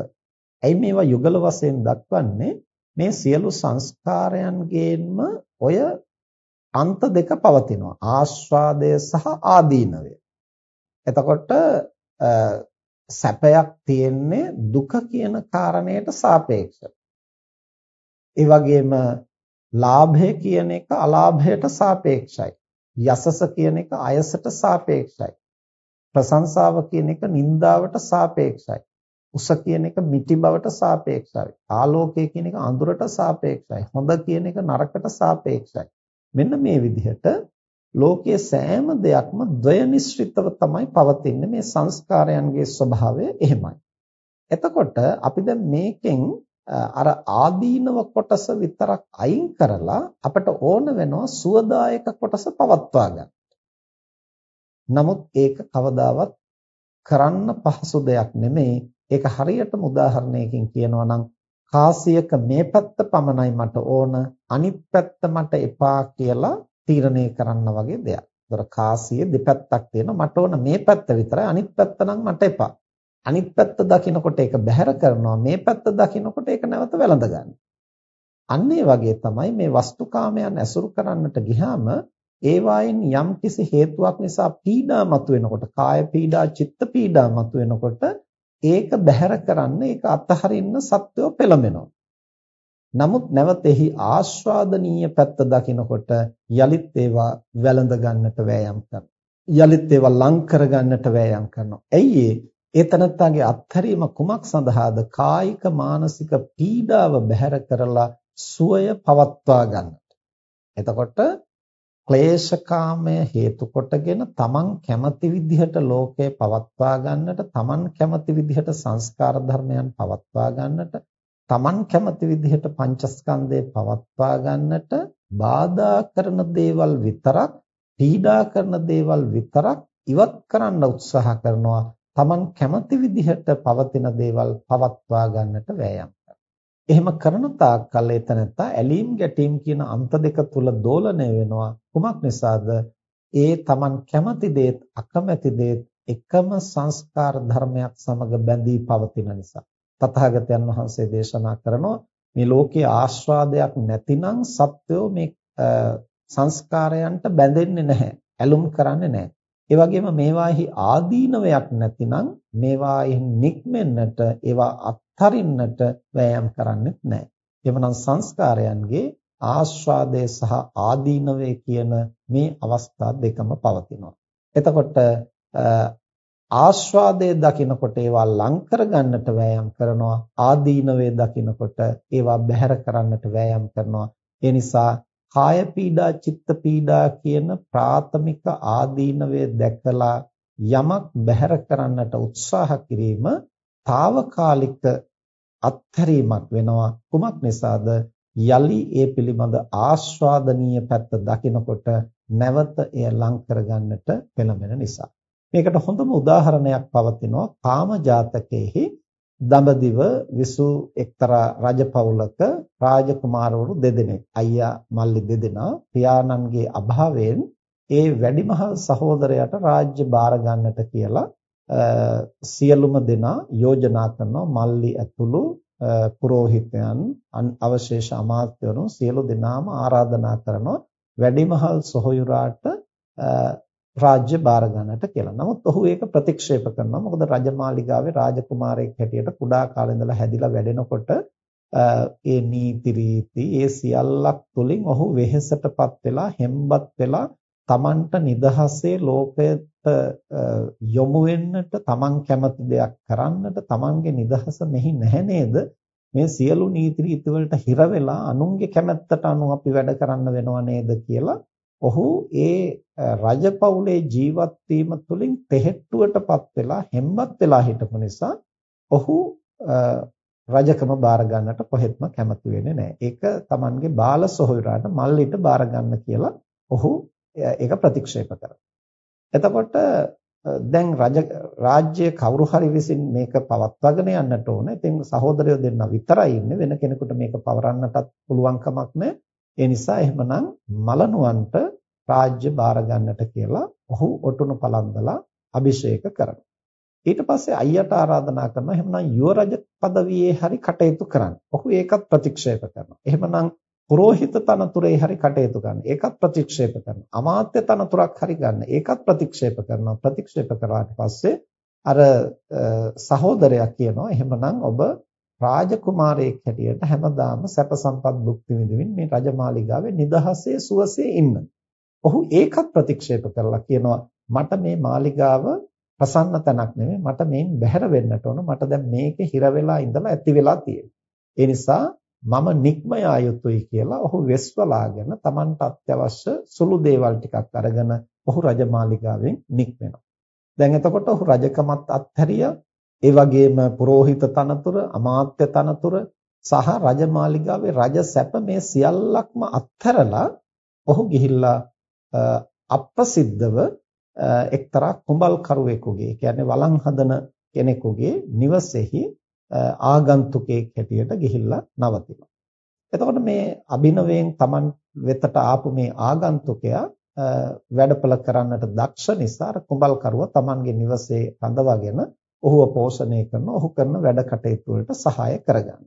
ඇයි මේවා යුගල වශයෙන් දක්වන්නේ? මේ සියලු සංස්කාරයන්ගේම ඔය අන්ත දෙක පවතිනවා. ආස්වාදය සහ ආදීනවය. එතකොට සැපයක් තියෙන්නේ දුක කියන කාරණයට සාපේක්ෂව. ඒ වගේම ලාභය කියන එක අලාභයට සාපේක්ෂයි. යසස කියන එක අයසට සාපේක්ෂයි. ප්‍රශංසාව කියන එක නින්දාවට සාපේක්ෂයි. උස කියන එක මිටි බවට සාපේක්ෂයි. ආලෝකය කියන එක අඳුරට සාපේක්ෂයි. හොඳ කියන එක නරකට සාපේක්ෂයි. මෙන්න මේ විදිහට ලෝකයේ සෑම දෙයක්ම ද්වය නිශ්චිතව තමයි පවතින්නේ මේ සංස්කාරයන්ගේ ස්වභාවය එහෙමයි. එතකොට අපි දැන් මේකෙන් අර ආදීනව කොටස විතරක් අයින් කරලා අපට ඕන වෙනවා සුවදායක කොටස පවත්වා ගන්න. නමුත් ඒක කවදාවත් කරන්න පහසු දෙයක් නෙමෙයි. ඒක හරියටම උදාහරණයකින් කියනවා නම් කාසියක මේ පැත්ත පමණයි මට ඕන අනිත් පැත්ත මට එපා කියලා තීරණය කරන්න වගේ දෙයක්. ඒතර කාසිය දෙපැත්තක් තියෙනවා මට ඕන මේ පැත්ත විතරයි අනිත් පැත්ත නම් මට එපා. අනිත් පැත්ත දකින්නකොට ඒක බැහැර කරනවා මේ පැත්ත දකින්නකොට ඒක නැවත වැළඳ ගන්නවා. අන්න ඒ වගේ තමයි මේ වස්තුකාමයන් ඇසුරු කරන්නට ගියාම ඒ වයින් යම් කිසි හේතුවක් නිසා පීඩා මතුවෙනකොට කාය පීඩා චිත්ත පීඩා මතුවෙනකොට ඒක බැහැර කරන්න ඒක අතහරින්න සත්‍යෝ පෙළඹෙනවා. නමුත් නැවත එහි ආස්වාදනීය පැත්ත දකිනකොට යලිත් ඒවා වැළඳ ගන්නට වෑයම් කරනවා. යලිත් ඒවා ලං කර ගන්නට වෑයම් කරනවා. ඇයි ඒ තනත්තාගේ අත්හැරීම කුමක් සඳහාද? කායික මානසික පීඩාව බැහැර කරලා සුවය පවත්වා ගන්නට. එතකොට ක්ලේශකාමය හේතු කොටගෙන තමන් කැමති විදිහට ලෝකය පවත්වා ගන්නට තමන් කැමති විදිහට සංස්කාර ධර්මයන් පවත්වා ගන්නට තමන් කැමති විදිහට පංචස්කන්ධය පවත්වා ගන්නට බාධා කරන දේවල් විතරක් පීඩා කරන දේවල් විතරක් ඉවත් කරන්න උත්සාහ කරනවා තමන් කැමති විදිහට පවතින දේවල් පවත්වා ගන්නට වෑයම් එහෙම කරන තාක් කල් එතනත්තා ඇලීම් ගැටීම් කියන අන්ත දෙක තුල දෝලණය වෙනවා. කුමක් නිසාද? ඒ තමන් කැමති දේත් අකමැති දේත් එකම සංස්කාර ධර්මයක් සමග බැඳී පවතින නිසා. තථාගතයන් වහන්සේ දේශනා කරනවා මේ ලෝකයේ ආස්වාදයක් නැතිනම් සත්වෝ මේ සංස්කාරයන්ට බැඳෙන්නේ නැහැ. ඇලුම් කරන්නේ නැහැ. ඒ වගේම මේවාෙහි ආදීනවයක් නැතිනම් මේවාෙන් නික්මෙන්නට ඒවා අත්හරින්නට වෑයම් කරන්නේත් නැහැ. එවනම් සංස්කාරයන්ගේ ආස්වාදය සහ ආදීනවය කියන මේ අවස්ථා දෙකම පවතිනවා. එතකොට ආස්වාදයේ දකිනකොට ඒවා ලං කරගන්නට වෑයම් කරනවා ආදීනවේ දකිනකොට ඒවා බැහැර කරන්නට වෑයම් කරනවා ඒ නිසා කාය පීඩා චිත්ත පීඩා කියන ප්‍රාථමික ආදීනවේ දැකලා යමක් බැහැර කරන්නට උත්සාහ කිරීම తాවකාලික අත්හැරීමක් වෙනවා. කුමක් නිසාද? යලි ඒ පිළිබඳ ආස්වාදනීය පැත්ත දකිනකොට නැවත එය ලං කරගන්නට පෙළඹෙන නිසා. මේකට හොඳම උදාහරණයක් පවතිනවා කාම ජාතකයේහි දඹදිව විසු එක්තරා රජපෞලක රාජකුමාරවරු දෙදෙනෙක්. අයියා මල්ලි දෙදෙනා පියාණන්ගේ අභාවයෙන් ඒ වැඩිමහල් සහෝදරයාට රාජ්‍ය බාර ගන්නට කියලා සියලුම දෙනා යෝජනා කරනවා මල්ලි ඇතුළු පුරෝහිතයන් අවශේෂ අමාත්‍යවරුන් සියලු දෙනාම ආරාධනා කරනවා වැඩිමහල් සොහොයුරාට රාජ්‍ය බාර ගන්නට කියලා. නමුත් ඔහු ඒක ප්‍රතික්ෂේප කරනවා. මොකද රජමාලිගාවේ රාජකුමාරයෙක් හැටියට කුඩා කාලේ ඉඳලා හැදිලා වැඩෙනකොට ඒ නීති රීති ඒ සියල්ලක් තුලින් ඔහු වෙහෙසටපත් වෙලා හෙම්බත් වෙලා තමන්ට නිදහසේ ලෝකයට යොමු වෙන්නට තමන් කැමති දෙයක් කරන්නට තමන්ගේ නිදහස මෙහි නැහැ නේද මේ සියලු නීති රීති වලට හිර වෙලා අනුන්ගේ කැමැත්තට අනුව අපි වැඩ කරන්න වෙනව නේද කියලා ඔහු ඒ රජපෞලේ ජීවත් වීම තුළින් තෙහෙට්ටුවටපත් වෙලා හෙම්බත් වෙලා හිටපු නිසා ඔහු රජකම බාර ගන්නට කොහෙත්ම කැමති වෙන්නේ නැහැ. ඒක Tamanගේ බාල සොහොයුරාට මල්ලිට බාර ගන්න කියලා ඔහු ඒක ප්‍රතික්ෂේප කරනවා. එතකොට දැන් රජ රාජ්‍ය කවුරු හරි විසින් මේක පවත්වාගෙන යන්නට ඕන. ඉතින් සහෝදරයෝ දෙන්න විතරයි ඉන්නේ වෙන කෙනෙකුට මේක පවරන්නටත් පුළුවන් කමක් නැහැ. ඒ නිසා එහෙමනම් මලනුවන්ට රාජ්‍ය බාර ගන්නට කියලා ඔහු ඔටුනු පළඳලා අභිෂේක කරනවා. ඊට පස්සේ අයියට ආරාධනා කරනවා එහෙමනම් යුවරජ পদවියේ හරි කටයුතු කරන්න. ඔහු ඒකත් ප්‍රතික්ෂේප කරනවා. එහෙමනම් පූජිත තනතුරේ හරි කටයුතු ගන්න. ඒකත් ප්‍රතික්ෂේප කරනවා. අමාත්‍ය තනතුරක් හරි ගන්න. ඒකත් ප්‍රතික්ෂේප කරනවා. ප්‍රතික්ෂේප කරාට පස්සේ අර සහෝදරයා කියනවා එහෙමනම් ඔබ රාජකුමාරයෙක් හැටියට හැමදාම සැප සම්පත් භුක්ති විඳින්න මේ රජමාලිගාවේ නිදහසේ සුවසේ ඉන්න. ඔහු ඒකත් ප්‍රතික්ෂේප කරලා කියනවා මට මේ මාලිගාව ප්‍රසන්න තැනක් නෙමෙයි මට මේන් බැහැර වෙන්නට ඕන මට දැන් මේකේ හිර වෙලා ඉඳලා ඇති වෙලා තියෙනවා. ඒ නිසා මම නික්ම යා යුතුයි කියලා ඔහු වෙස්වලාගෙන Tamanට අත්‍යවශ්‍ය සුළු දේවල් ටිකක් අරගෙන ඔහු රජමාලිගාවෙන් නික්මෙනවා. දැන් එතකොට ඔහු රජකමත් අත්හැරියා. ඒ වගේම පුරোহিত තනතුර, අමාත්‍ය තනතුර සහ රජමාලිගාවේ රජ සැප මේ සියල්ලක්ම අත්හැරලා ඔහු ගිහිල්ලා අප්‍රසිද්ධව එක්තරා කුඹල්කරුවෙකුගේ කියන්නේ වළං හදන කෙනෙකුගේ නිවසේහි ආගන්තුකයෙක් හැටියට ගිහිල්ලා නවතිනවා. එතකොට මේ අභිනවයෙන් Taman වෙතට ආපු මේ ආගන්තුකයා වැඩපළ කරන්නට දක්ෂ නිසා අර කුඹල්කරුවා Tamanගේ නිවසේ රඳවාගෙන ඔහුව පෝෂණය කරන ඔහු කරන වැඩ කටයුතු වලට සහාය කරගන්න.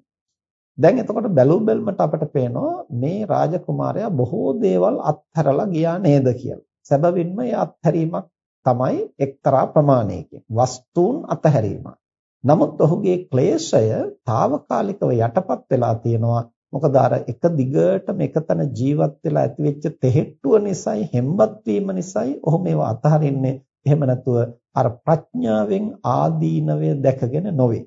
දැන් එතකොට බැලු බැලමට අපිට පේනවා මේ රාජකුමාරයා බොහෝ දේවල් අත්හැරලා ගියා නේද කියලා. සැබවින්ම ඒ අත්හැරීමක් තමයි එක්තරා ප්‍රමාණයකින් වස්තුන් අත්හැරීමක්. නමුත් ඔහුගේ ක්ලේශය తాවකාලිකව යටපත් වෙලා තියෙනවා. මොකද අර එක දිගටම එකතන ජීවත් වෙලා ඇතිවෙච්ච තෙහෙට්ටුව නිසායි හෙම්බත් වීම නිසායි ඔහු මේවා අතහරින්නේ. එහෙම නැතුව අර ප්‍රඥාවෙන් ආදීනවය දැකගෙන නොවේ.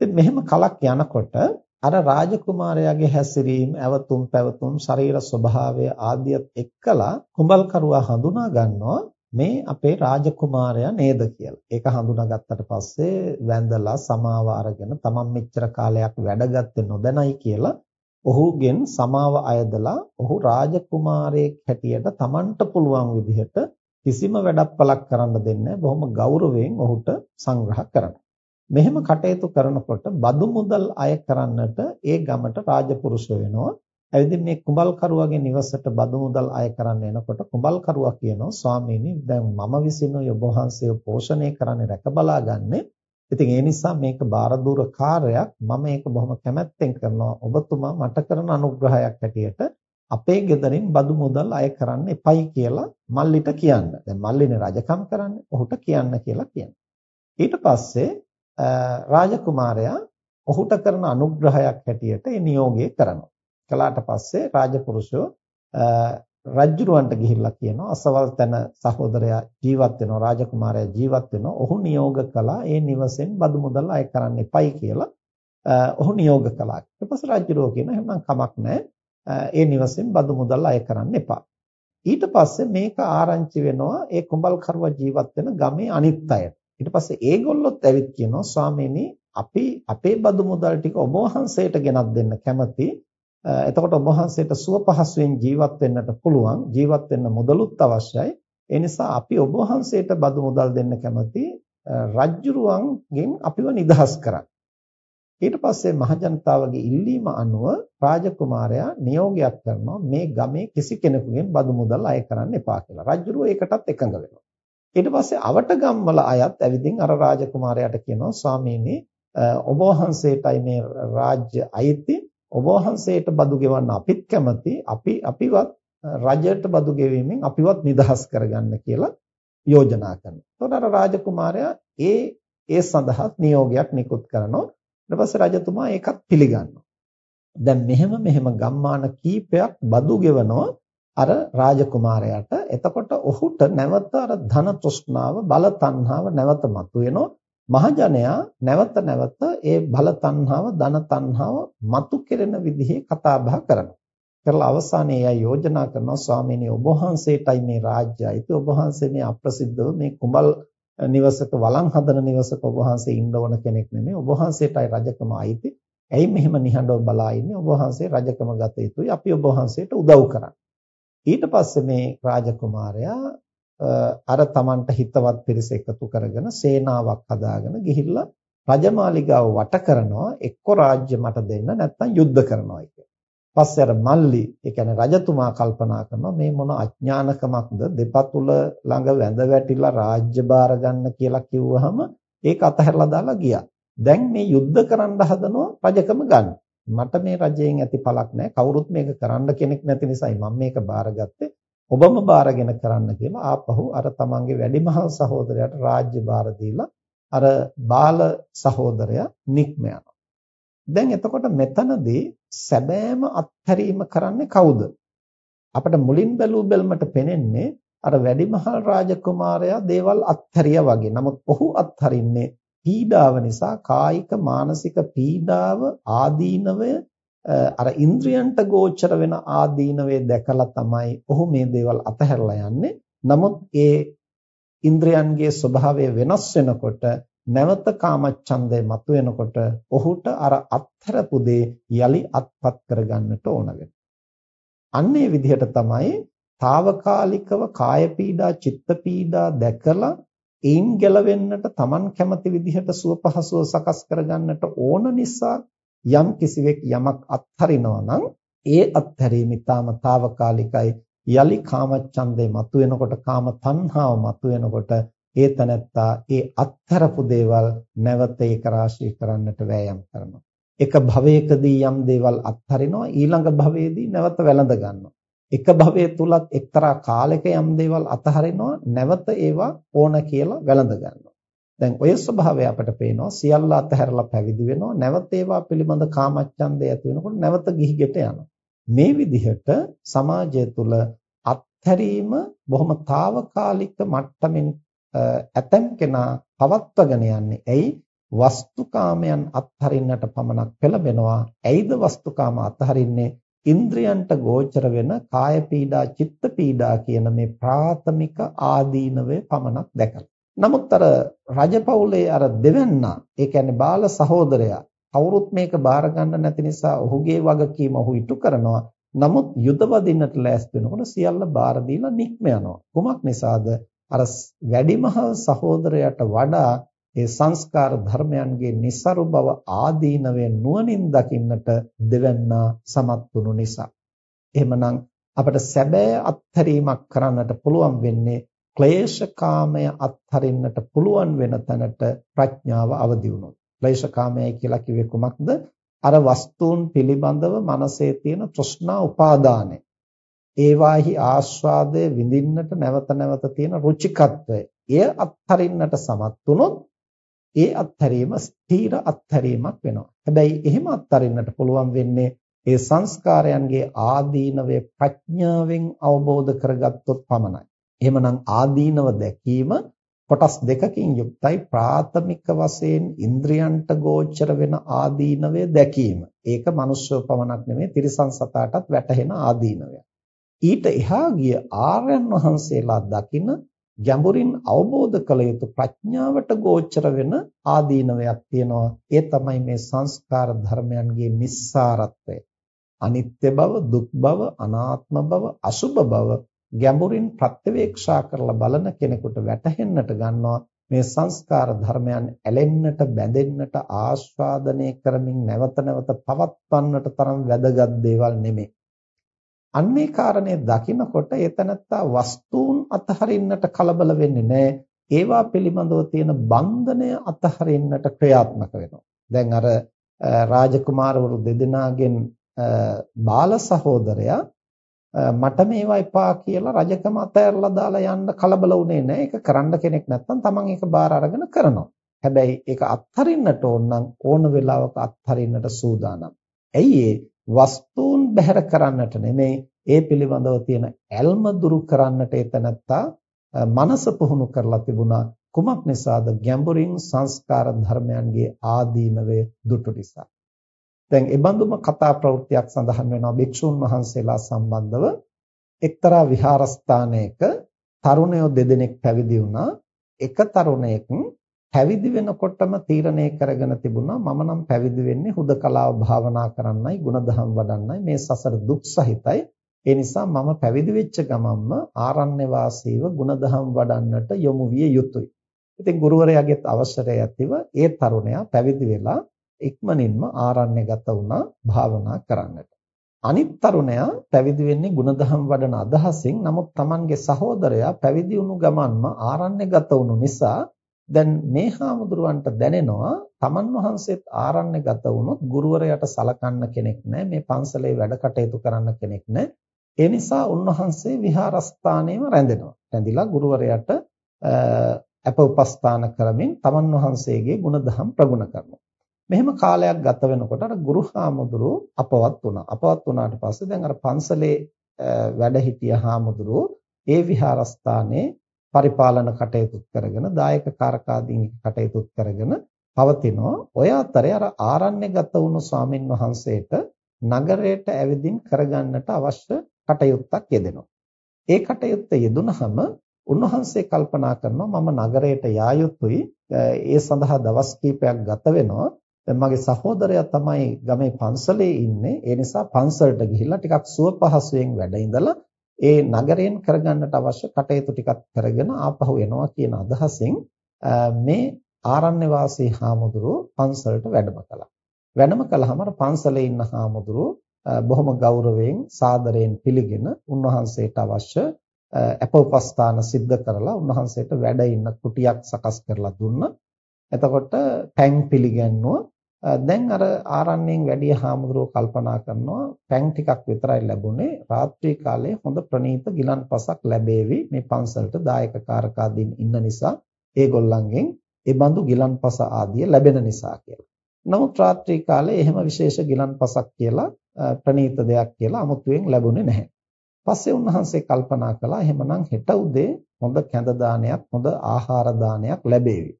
ඉතින් මෙහෙම කලක් යනකොට අර රාජකුමාරයාගේ හැසිරීම, ඇවතුම් පැවතුම්, ශරීර ස්වභාවය ආදියත් එක්කලා කුඹල්කරුවා හඳුනා ගන්නවා මේ අපේ රාජකුමාරයා නේද කියලා. ඒක හඳුනාගත්තට පස්සේ වැඳලා සමාව අරගෙන තමන් මෙච්චර කාලයක් වැඩගත්තේ නොදැනයි කියලා ඔහුගෙන් සමාව අයදලා ඔහු රාජකුමාරයෙක් හැටියට තමන්ට පුළුවන් විදිහට කිසිම වැඩපලක් කරන්න දෙන්නේ බොහොම ගෞරවයෙන් ඔහුට සංග්‍රහ කරනවා. මෙහෙම කටයුතු කරනකොට බදු මුදල් අය කරන්නට ඒ ගමට රාජපුරුෂ වෙනවා. ඇවිදින් මේ කුඹල්කරුවාගේ නිවසට බදු මුදල් අය කරන්න එනකොට කුඹල්කරුවා කියනවා ස්වාමීනි දැන් මම විසින් ඔබ වහන්සේව පෝෂණය කරන්න රැක බලාගන්නේ ඉතින් ඒ නිසා මේක බාරදූර කාර්යයක් මම ඒක බොහොම කැමැත්තෙන් කරනවා ඔබතුමා මට කරන අනුග්‍රහයක් හැටියට අපේ ගෙදරින් බදු මුදල් අය කරන්න එපයි කියලා මල්ලිට කියන්න. දැන් මල්ලිනේ රජකම් කරන්නේ. ඔහුට කියන්න කියලා කියනවා. ඊට පස්සේ රාජකුමාරයා ඔහුට කරන අනුග්‍රහයක් හැටියට ඒ නියෝගය කරනවා. කළාට පස්සේ රාජපුරුෂෝ රජ්ජුරුවන්ට ගිහිල්ලා කියනවා අසවල් තැන සහෝදරයා ජීවත් වෙනවා රාජකුමාරයා ජීවත් වෙනවා ඔහු නියෝග කළා ඒ නිවසෙන් බදු මුදල් අය කරන්න එපයි කියලා ඔහු නියෝග කළා ඊට පස්සේ රජ්ජුරුවෝ කියන එහෙනම් කමක් නැහැ ඒ නිවසෙන් බදු මුදල් අය කරන්න එපා. ඊට පස්සේ මේක ආරංචි වෙනවා ඒ කුඹල්කරුවා ජීවත් වෙන ගමේ අනිත් අයට ඊට පස්සේ ඒගොල්ලොත් ඇවිත් කියනවා ස්වාමීනි අපි අපේ බදු මුදල් ටික ඔබ වහන්සේට ගෙනත් දෙන්න කැමති. එතකොට ඔබ වහන්සේට සුව පහසුවෙන් ජීවත් වෙන්නට පුළුවන් ජීවත් වෙන්න මුදලුත් අවශ්‍යයි. ඒ නිසා අපි ඔබ වහන්සේට බදු මුදල් දෙන්න කැමති. රජ්ජුරුවන්ගෙන් අපිව නිදහස් කරන්න. ඊට පස්සේ මහජනතාවගේ ඉල්ලීම අනුව රාජකුමාරයා නියෝගයක් කරනවා මේ ගමේ කිසි කෙනෙකුගෙන් බදු මුදල් අය කරන්න එපා කියලා. රජුරුව ඒකටත් එකඟ වෙනවා. ඊට පස්සේ අවට ගම්වල අයත් ඇවිදින් අර රාජකුමාරයාට කියනවා ස්වාමීනි ඔබ වහන්සේටයි මේ රාජ්‍ය අයිති ඔබ වහන්සේට බදු ගෙවන්න අපිත් කැමති අපි අපිවත් රජයට බදු ගෙවීමෙන් අපිවත් නිදහස් කරගන්න කියලා යෝජනා කරනවා. එතකොට අර රාජකුමාරයා ඒ ඒ සඳහා නියෝගයක් නිකුත් කරනවා. ඊට පස්සේ රජතුමා ඒකත් පිළිගන්නවා. දැන් මෙහෙම මෙහෙම ගම්මාන කීපයක් බදු ගෙවනවා අර රාජකුමාරයාට. එතකොට ඔහුට නැවත අර ධන තෘෂ්ණාව, බල තණ්හාව නැවත මතුවෙනවා. මහජනයා නැවත නැවත ඒ බල තණ්හාව, ධන තණ්හාව මතු කෙරෙන විදිහේ කතා බහ කරනවා. කරලා අවසානයේ එයා යෝජනා කරනවා ස්වාමීනි ඔබ වහන්සේටයි මේ රාජ්‍යය. ඔබ වහන්සේ මේ අප්‍රසිද්ධව මේ කුඹල් නිවසක වළං හදන නිවසක ඔබ වහන්සේ ඉන්න ඕන කෙනෙක් නෙමෙයි. ඔබ වහන්සේටයි රජකම අයිති. ඇයි මෙහෙම නිහඬව බලා ඉන්නේ? ඔබ වහන්සේ රජකම ගත යුතුයි. අපි ඔබ වහන්සේට උදව් කරන්න. ඊට පස්සේ මේ රාජකුමාරයා අර Tamanට හිතවත් පිරිස එකතු කරගෙන සේනාවක් හදාගෙන ගිහිල්ලා රජමාලිගාව වට කරනවා එක්ක රාජ්‍ය මට දෙන්න නැත්නම් යුද්ධ කරනවා කියලා. පස්සේ අර මල්ලි ඒ කියන්නේ රජතුමා කල්පනා කරනවා මේ මොන අඥානකමක්ද දෙපතුල ළඟ වැඳ වැටිලා රාජ්‍ය බාර ගන්න කියලා කිව්වහම ඒක අතහැරලා දාලා ගියා. දැන් මේ යුද්ධ කරන්න හදනවා රජකම ගන්න. මට මේ රජයෙන් ඇති පළක් නැහැ. කවුරුත් මේක කරන්න කෙනෙක් නැති නිසායි මම මේක බාරගත්තේ. ඔබම බාරගෙන කරන්න කියලා ආපහු අර තමන්ගේ වැඩිමහල් සහෝදරයාට රාජ්‍ය බාර දීලා අර බාල සහෝදරයා නික්ම යනවා. දැන් එතකොට මෙතනදී සැබෑම අත්හැරීම කරන්නේ කවුද? අපිට මුලින් බැලූ බැල්මට පෙනෙන්නේ අර වැඩිමහල් රාජකුමාරයා දේවල් අත්හැරියා වගේ. නමුත් ඔහු අත්හරින්නේ පීඩාව නිසා කායික මානසික පීඩාව ආදීනවය අර ඉන්ද්‍රියන්ට ගෝචර වෙන ආදීනවේ දැකලා තමයි ඔහු මේ දේවල් අතහැරලා යන්නේ. නමුත් ඒ ඉන්ද්‍රයන්ගේ ස්වභාවය වෙනස් වෙනකොට නැවත කාමච්ඡන්දය මතුවෙනකොට ඔහුට අර අත්හැරපු දේ යලි අත්පත් කරගන්නට ඕන වෙනවා. අන්නේ විදිහට තමයි తాවකාලිකව කාය පීඩා, චිත්ත පීඩා දැකලා ඒන් ගැලවෙන්නට Taman කැමති විදිහට සුව පහසුව සකස් කරගන්නට ඕන නිසා යම් කිසිවෙක් යමක් අත්හරිනවා නම් ඒ අත්හැරීම ඊටම తాවකාලිකයි යලි කාමච්ඡන්දේ මතුවෙනකොට කාම තණ්හාව මතුවෙනකොට ඒ තනත්තා ඒ අත්හැරපු දේවල් නැවත ඒක රාශී කරන්නට වෑයම් කරනවා එක භවයකදී යම් දේවල් අත්හරිනවා ඊළඟ භවයේදී නැවත වැළඳ ගන්නවා එක භවයේ තුලත් එක්තරා කාලයක යම් දේවල් අතහරිනවා නැවත ඒවා ඕන කියලා වැළඳ ගන්නවා. දැන් ඔය ස්වභාවය අපට පේනවා සියල්ල අතහැරලා පැවිදි වෙනවා නැවත ඒවා පිළිබඳ කාමච්ඡන්දය ඇති වෙනකොට නැවත ගිහි ගෙට යනවා. මේ විදිහට සමාජය තුල අත්හැරීම බොහොම తాවකාලික මට්ටමින් ඇතැම් කෙනා පවත්වගෙන යන්නේ. ඇයි? වස්තුකාමයන් අත්හරින්නට පමණක් පෙළඹෙනවා. ඇයිද වස්තුකාම අත්හරින්නේ? ඉන්ද්‍රයන්ට ගෝචර වෙන කාය පීඩා චිත්ත පීඩා කියන මේ ප්‍රාථමික ආදීනවේ පමණක් දැකලා. නමුත් අර රජපෞලේ අර දෙවන්නා ඒ කියන්නේ බාල සහෝදරයා කවුරුත් මේක බාර ගන්න නැති නිසා ඔහුගේ වගකීම ඔහු ඉටු කරනවා. නමුත් යුද වදින්නට ලෑස්ති වෙනකොට සියල්ල බාර දීලා නික්ම යනවා. කුමක් නිසාද? අර වැඩිමහල් සහෝදරයාට වඩා ඒ සංස්කාර ධර්මයන්ගේ નિસරු බව ආදීනවේ නුවණින් දකින්නට දෙවන්නා සමත් වුණු නිසා. එහෙමනම් අපට සැබෑ අත්හැරීමක් කරන්නට පුළුවන් වෙන්නේ ක්ලේශකාමය අත්හරින්නට පුළුවන් වෙන තැනට ප්‍රඥාව අවදි වුණොත්. ක්ලේශකාමයයි කියලා කිව්වේ කුමක්ද? අර වස්තුන් පිළිබඳව මනසේ තියෙන තෘෂ්ණා උපාදානය. ඒවාහි ආස්වාදය විඳින්නට නැවත නැවත තියෙන රුචිකත්වය. එය අත්හරින්නට සමත් වුණොත් ඒ අත්හැරීම ස්ථීර අත්හැරීමක් වෙනවා. හැබැයි එහෙම අත්හරින්නට පුළුවන් වෙන්නේ ඒ සංස්කාරයන්ගේ ආදීනවේ ප්‍රඥාවෙන් අවබෝධ කරගත්තොත් පමණයි. එහෙමනම් ආදීනව දැකීම කොටස් දෙකකින් යුක්තයි ප්‍රාථමික වශයෙන් ඉන්ද්‍රයන්ට ගෝචර වෙන ආදීනවේ දැකීම. ඒක මනුෂ්‍යව පමණක් නෙමෙයි තිරිසන් සතාටත් වැටහෙන ආදීනවය. ඊට එහා ගිය ආර්යයන් වහන්සේලා දකින ගැඹුරින් අවබෝධ කළ යුතු ප්‍රඥාවට ගෝචර වෙන ආදීනවයක් තියෙනවා. ඒ තමයි මේ සංස්කාර ධර්මයන්ගේ නිස්සාරත්වය. අනිත්‍ය බව, දුක් බව, අනාත්ම බව, අසුභ බව ගැඹුරින් ප්‍රත්‍යවේක්ෂා කරලා බලන කෙනෙකුට වැටහෙන්නට ගන්නවා මේ සංස්කාර ධර්මයන් ඇලෙන්නට බැඳෙන්නට ආස්වාදනය කරමින් නැවත නැවත පවත්වන්නට තරම් වැදගත් දේවල් නෙමෙයි. අන්නේ කාරණේ දකිනකොට එතනත්තා වස්තුන් අතහරින්නට කලබල වෙන්නේ නැහැ. ඒවා පිළිබඳව තියෙන බන්ධනය අතහරින්නට ක්‍රියාත්මක වෙනවා. දැන් අර රාජකුමාරවරු දෙදෙනාගෙන් බාල සහෝදරයා මට මේවා එපා කියලා රජකම අතහැරලා දාලා යන්න කලබල වුණේ නැහැ. ඒක කරන්න කෙනෙක් නැත්නම් Taman ඒක බාර අරගෙන කරනවා. හැබැයි ඒක අත්හරින්නට ඕන නම් ඕන වෙලාවක අත්හරින්නට සූදානම්. ඇයි වස්තුන් බැහැර කරන්නට නෙමෙයි ඒ පිළිබඳව තියෙන ඇල්ම දුරු කරන්නට එතනත්තා මනස පුහුණු කරලා තිබුණා. කුමක් නිසාද? ගැඹුරින් සංස්කාර ධර්මයන්ගේ ආදීනවය දුටු නිසා. දැන් ඒ බඳුම කතා ප්‍රවෘත්තියක් සඳහන් වෙනවා භික්ෂුන් වහන්සේලා සම්බන්ධව. එක්තරා විහාරස්ථානයක තරුණයෝ දෙදෙනෙක් පැවිදි වුණා. එක තරුණයෙක් පැවිදි වෙනකොටම තීරණය කරගෙන තිබුණා මම නම් පැවිදි වෙන්නේ හුදකලාව භාවනා කරන්නයි ගුණධම් වඩන්නයි මේ සසර දුක් සහිතයි ඒ නිසා මම පැවිදි වෙච්ච ගමම්ම ආරණ්‍ය වාසීව ගුණධම් වඩන්නට යොමු විය යුතුයි. ඉතින් ගුරුවරයාගේත් අවසරය ඇතිව ඒ තරුණයා පැවිදි වෙලා ඉක්මනින්ම ආරණ්‍යගත වුණා භාවනා කරන්නට. අනිත් තරුණයා පැවිදි වෙන්නේ ಗುಣධම් වඩන අදහසින් නමුත් Tamanගේ සහෝදරයා පැවිදි වුණු ගමන්ම ආරණ්‍යගත වුණු නිසා දැන් මේ හාමුදුරුවන්ට දැනෙනවා තමන් වහන්සේත් ආරණ්‍යගත වුණොත් ගුරුවරයාට සලකන්න කෙනෙක් නැහැ මේ පන්සලේ වැඩ කටයුතු කරන්න කෙනෙක් නැහැ ඒ නිසා උන්වහන්සේ විහාරස්ථානයේම රැඳෙනවා. රැඳිලා ගුරුවරයාට අප උපස්ථාන කරමින් තමන් වහන්සේගේ ගුණධම් ප්‍රගුණ කරනවා. මෙහෙම කාලයක් ගත වෙනකොට අර ගුරු හාමුදුරුව අපවත් වුණා. අපවත් වුණාට පස්සේ දැන් අර පන්සලේ වැඩ හිටිය හාමුදුරුව ඒ විහාරස්ථානයේ පරිපාලන කටයුතු කරගෙන දායක කාරකාදීන් කටයුතු කරගෙන පවතිනවා. ඔය අතරේ අර ආරණ්‍යගත වුණු ස්වාමින් වහන්සේට නගරයට ඇවිදින් කරගන්නට අවශ්‍ය කටයුත්තක් යෙදෙනවා. ඒ කටයුත්ත යෙදුනහම උන්වහන්සේ කල්පනා කරනවා මම නගරයට යා යුතුයි. ඒ සඳහා දවස් කිහිපයක් ගත වෙනවා. දැන් මගේ සහෝදරයා තමයි ගමේ පන්සලේ ඉන්නේ. ඒ නිසා පන්සලට ගිහිල්ලා ටිකක් සුව පහසුවෙන් වැඩ ඉඳලා ඒ නගරයෙන් කරගන්නට අවශ්‍ය කටයුතු ටිකක් කරගෙන ආපහු එනවා කියන අදහසින් මේ ආරණ්‍ය වාසී හාමුදුරුව පන්සලට වැඩම කළා. වැඩම කළාම පන්සලේ ඉන්න හාමුදුරුව බොහොම ගෞරවයෙන් සාදරයෙන් පිළිගෙන උන්වහන්සේට අවශ්‍ය අපෝපස්ථාන සිද්ධ කරලා උන්වහන්සේට වැඩ ඉන්න කුටියක් සකස් කරලා දුන්නා. එතකොට පැන් පිළිගන්නුව දැන් අර ආරණ්‍යයෙන් වැඩි හාමුදුරුව කල්පනා කරනවා පැන් ටිකක් විතරයි ලැබුණේ රාත්‍රී කාලයේ හොඳ ප්‍රණීත ගිලන්පසක් ලැබේවි මේ පන්සලට දායක කාරකාදීන් ඉන්න නිසා ඒගොල්ලන්ගෙන් ඒ බඳු ගිලන්පස ආදිය ලැබෙන නිසා කියලා. නමුත් රාත්‍රී කාලේ එහෙම විශේෂ ගිලන්පසක් කියලා ප්‍රණීත දෙයක් කියලා 아무තුවෙන් ලැබුණේ නැහැ. පස්සේ උන්වහන්සේ කල්පනා කළා එහෙමනම් හෙට උදේ හොඳ කැඳ දානයක් හොඳ ආහාර දානයක් ලැබේවි.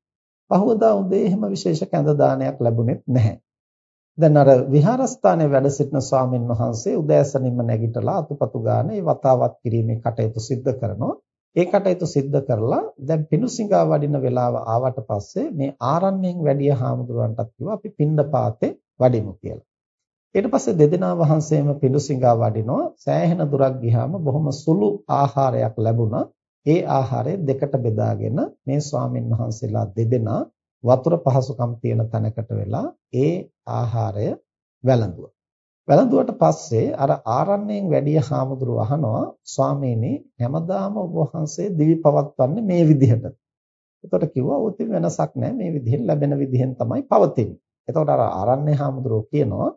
පහවදා උදේ එහෙම විශේෂ කැඳ දානයක් ලැබුණෙත් නැහැ. දැන් අර විහාරස්ථානයේ වැඩ සිටින ස්වාමින් වහන්සේ උදෑසනින්ම නැගිටලා අතුපතු ගාන ඒ වතාවත් කිරීමේ කටයුතු සිද්ධ කරනවා. ඒ කටයුතු සිද්ධ කරලා දැන් පිණුසිඟා වඩින වෙලාව ආවට පස්සේ මේ ආරණ්‍යයෙන් වැඩිය හාමුදුරුවන්ටත් කිව්වා අපි පින්ඩපාතේ වඩිමු කියලා. ඊට පස්සේ දෙදෙනා වහන්සේම පිණුසිඟා වඩිනවා. සෑහෙන දුරක් ගියාම බොහොම සුළු ආහාරයක් ලැබුණා. ඒ ආහාරය දෙකට බෙදාගෙන මේ ස්වාමින් වහන්සේලා දෙදෙනා වතුර පහසුකම් තියෙන තැනකට වෙලා ඒ ආහාරය වැළඳුවා. වැළඳුවට පස්සේ අර ආරණ්‍යයෙන් වැඩිය හාමුදුරුව අහනවා ස්වාමීනි හැමදාම ඔබ වහන්සේ දිවි පවත්වන්නේ මේ විදිහට. එතකොට කිව්වා ඔතන වෙනසක් නැහැ මේ විදිහෙන් ලැබෙන විදිහෙන් තමයි පවතින්නේ. එතකොට අර ආරණ්‍ය හාමුදුරුව කියනවා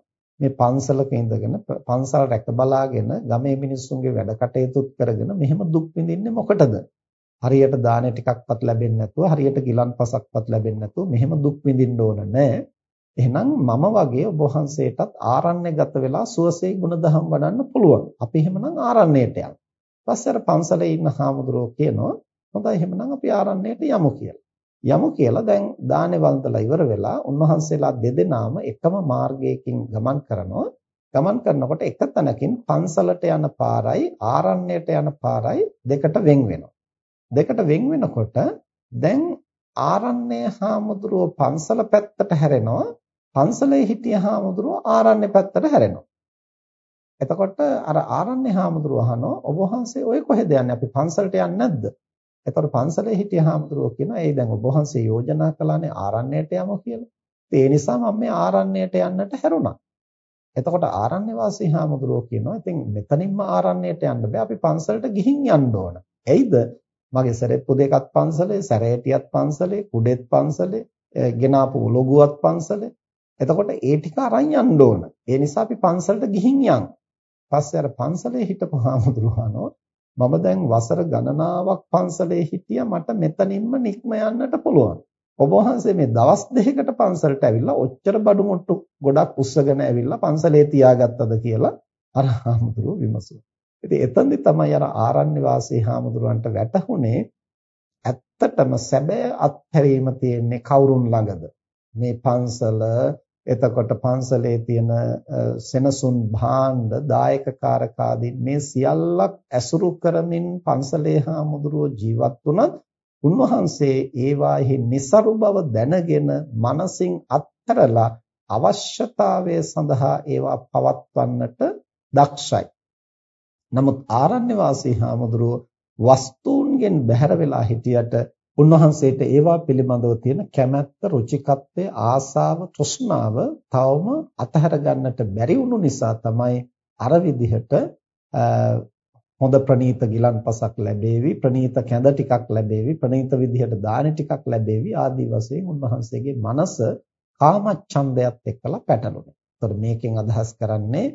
මේ පන්සලක ඉඳගෙන පන්සල් රැක බලාගෙන ගමේ මිනිස්සුන්ගේ වැඩ කටයුතුත් කරගෙන මෙහෙම දුක් විඳින්නේ මොකටද? හරියට දාන ටිකක්වත් ලැබෙන්නේ නැතුව හරියට ගිලන්පසක්වත් ලැබෙන්නේ නැතුව මෙහෙම දුක් විඳින්න ඕන නෑ. එහෙනම් මම වගේ ඔබ වහන්සේටත් ආරණ්‍යගත වෙලා සුවසේ ගුණධම් වඩන්න පුළුවන්. අපි එහෙමනම් ආරණ්‍යයට යමු. පස්සේ අර පන්සලේ ඉන්න හාමුදුරුවෝ කියනවා හොඳයි එහෙමනම් අපි ආරණ්‍යයට යමු කියලා. යමු කියලා දැන් දානේ වන්දලා ඉවර වෙලා උන්වහන්සේලා දෙදෙනාම එකම මාර්ගයකින් ගමන් කරනවා. ගමන් කරනකොට එක තැනකින් පන්සලට යන පාරයි ආරණ්‍යයට යන පාරයි දෙකට වෙන් වෙනවා. දෙකට වෙන් වෙනකොට දැන් ආරණ්‍ය හාමුදුරුව පන්සල පැත්තට හැරෙනවා. පන්සලේ හිටිය හාමුදුරුව ආරණ්‍ය පැත්තට හැරෙනවා. එතකොට අර ආරණ්‍ය හාමුදුරුව අහනවා ඔබ වහන්සේ ඔය කොහෙද යන්නේ? අපි පන්සලට යන්නේ නැද්ද? එතකොට පන්සලේ හිටිය හාමුදුරුවෝ කියනවා ඒ දැන් ඔබ වහන්සේ යෝජනා කළානේ ආරණ්‍යයට යමු කියලා. ඒ නිසා මම මේ ආරණ්‍යයට යන්නට හැරුණා. එතකොට ආරණ්‍ය වාසී හාමුදුරුවෝ කියනවා ඉතින් මෙතනින්ම ආරණ්‍යයට යන්න බෑ අපි පන්සලට ගිහින් යන්න ඕන. එයිද මගේ සරෙප්පු දෙකත් පන්සලේ, සැරේටියත් පන්සලේ, කුඩෙත් පන්සලේ, ගෙනාපු ලොගුවත් පන්සලේ. එතකොට ඒ ටික අරන් යන්න ඕන. ඒ නිසා අපි පන්සලට ගිහින් යන්. පස්සේ අර පන්සලේ හිටපු හාමුදුරුවෝ මම දැන් වසර ගණනාවක් පන්සලේ හිටියා මට මෙතනින්ම නික්ම යන්නට පුළුවන්. ඔබ වහන්සේ මේ දවස් දෙකකට පන්සලට ඇවිල්ලා ඔච්චර බඩු මුට්ටු ගොඩක් උස්සගෙන ඇවිල්ලා පන්සලේ තියාගත්තද කියලා අර හාමුදුරුවෝ විමසුවා. ඉතින් එතෙන්දි තමයි අර ආරණ්‍ය වාසී හාමුදුරුවන්ට වැටහුනේ ඇත්තටම සැබෑ අත්හැරීම තියෙන්නේ කවුරුන් ළඟද? මේ පන්සල එතකොට පන්සලේ තියෙන සෙනසුන් භාණ්ඩ දායක කාරකාදී මේ සියල්ලක් ඇසුරු කරමින් පන්සලේ හාමුදුරුවෝ ජීවත් වුණත් උන්වහන්සේ ඒවාෙහි નિසරු බව දැනගෙන මනසින් අත්හැරලා අවශ්‍යතාවය සඳහා ඒවා පවත්වන්නට දක්ෂයි. නමුත් ආරණ්‍ය වාසී හාමුදුරුවෝ වස්තුන්ගෙන් බැහැර වෙලා හිටියට උන්වහන්සේට ඒවා පිළිබඳව තියෙන කැමැත්ත, රුචිකත්වය, ආසාව, තෘෂ්ණාව තවම අතහැර ගන්නට බැරි වුණු නිසා තමයි අර විදිහට හොඳ ප්‍රනීත ගිලන්පසක් ලැබේවි ප්‍රනීත කැඳ ටිකක් ලැබේවි ප්‍රනීත විදිහට දාන ටිකක් ලැබේවි ආදී වශයෙන් උන්වහන්සේගේ මනස කාමච්ඡන්දයත් එක්කලා පැටළුණා. ඒතර මේකෙන් අදහස් කරන්නේ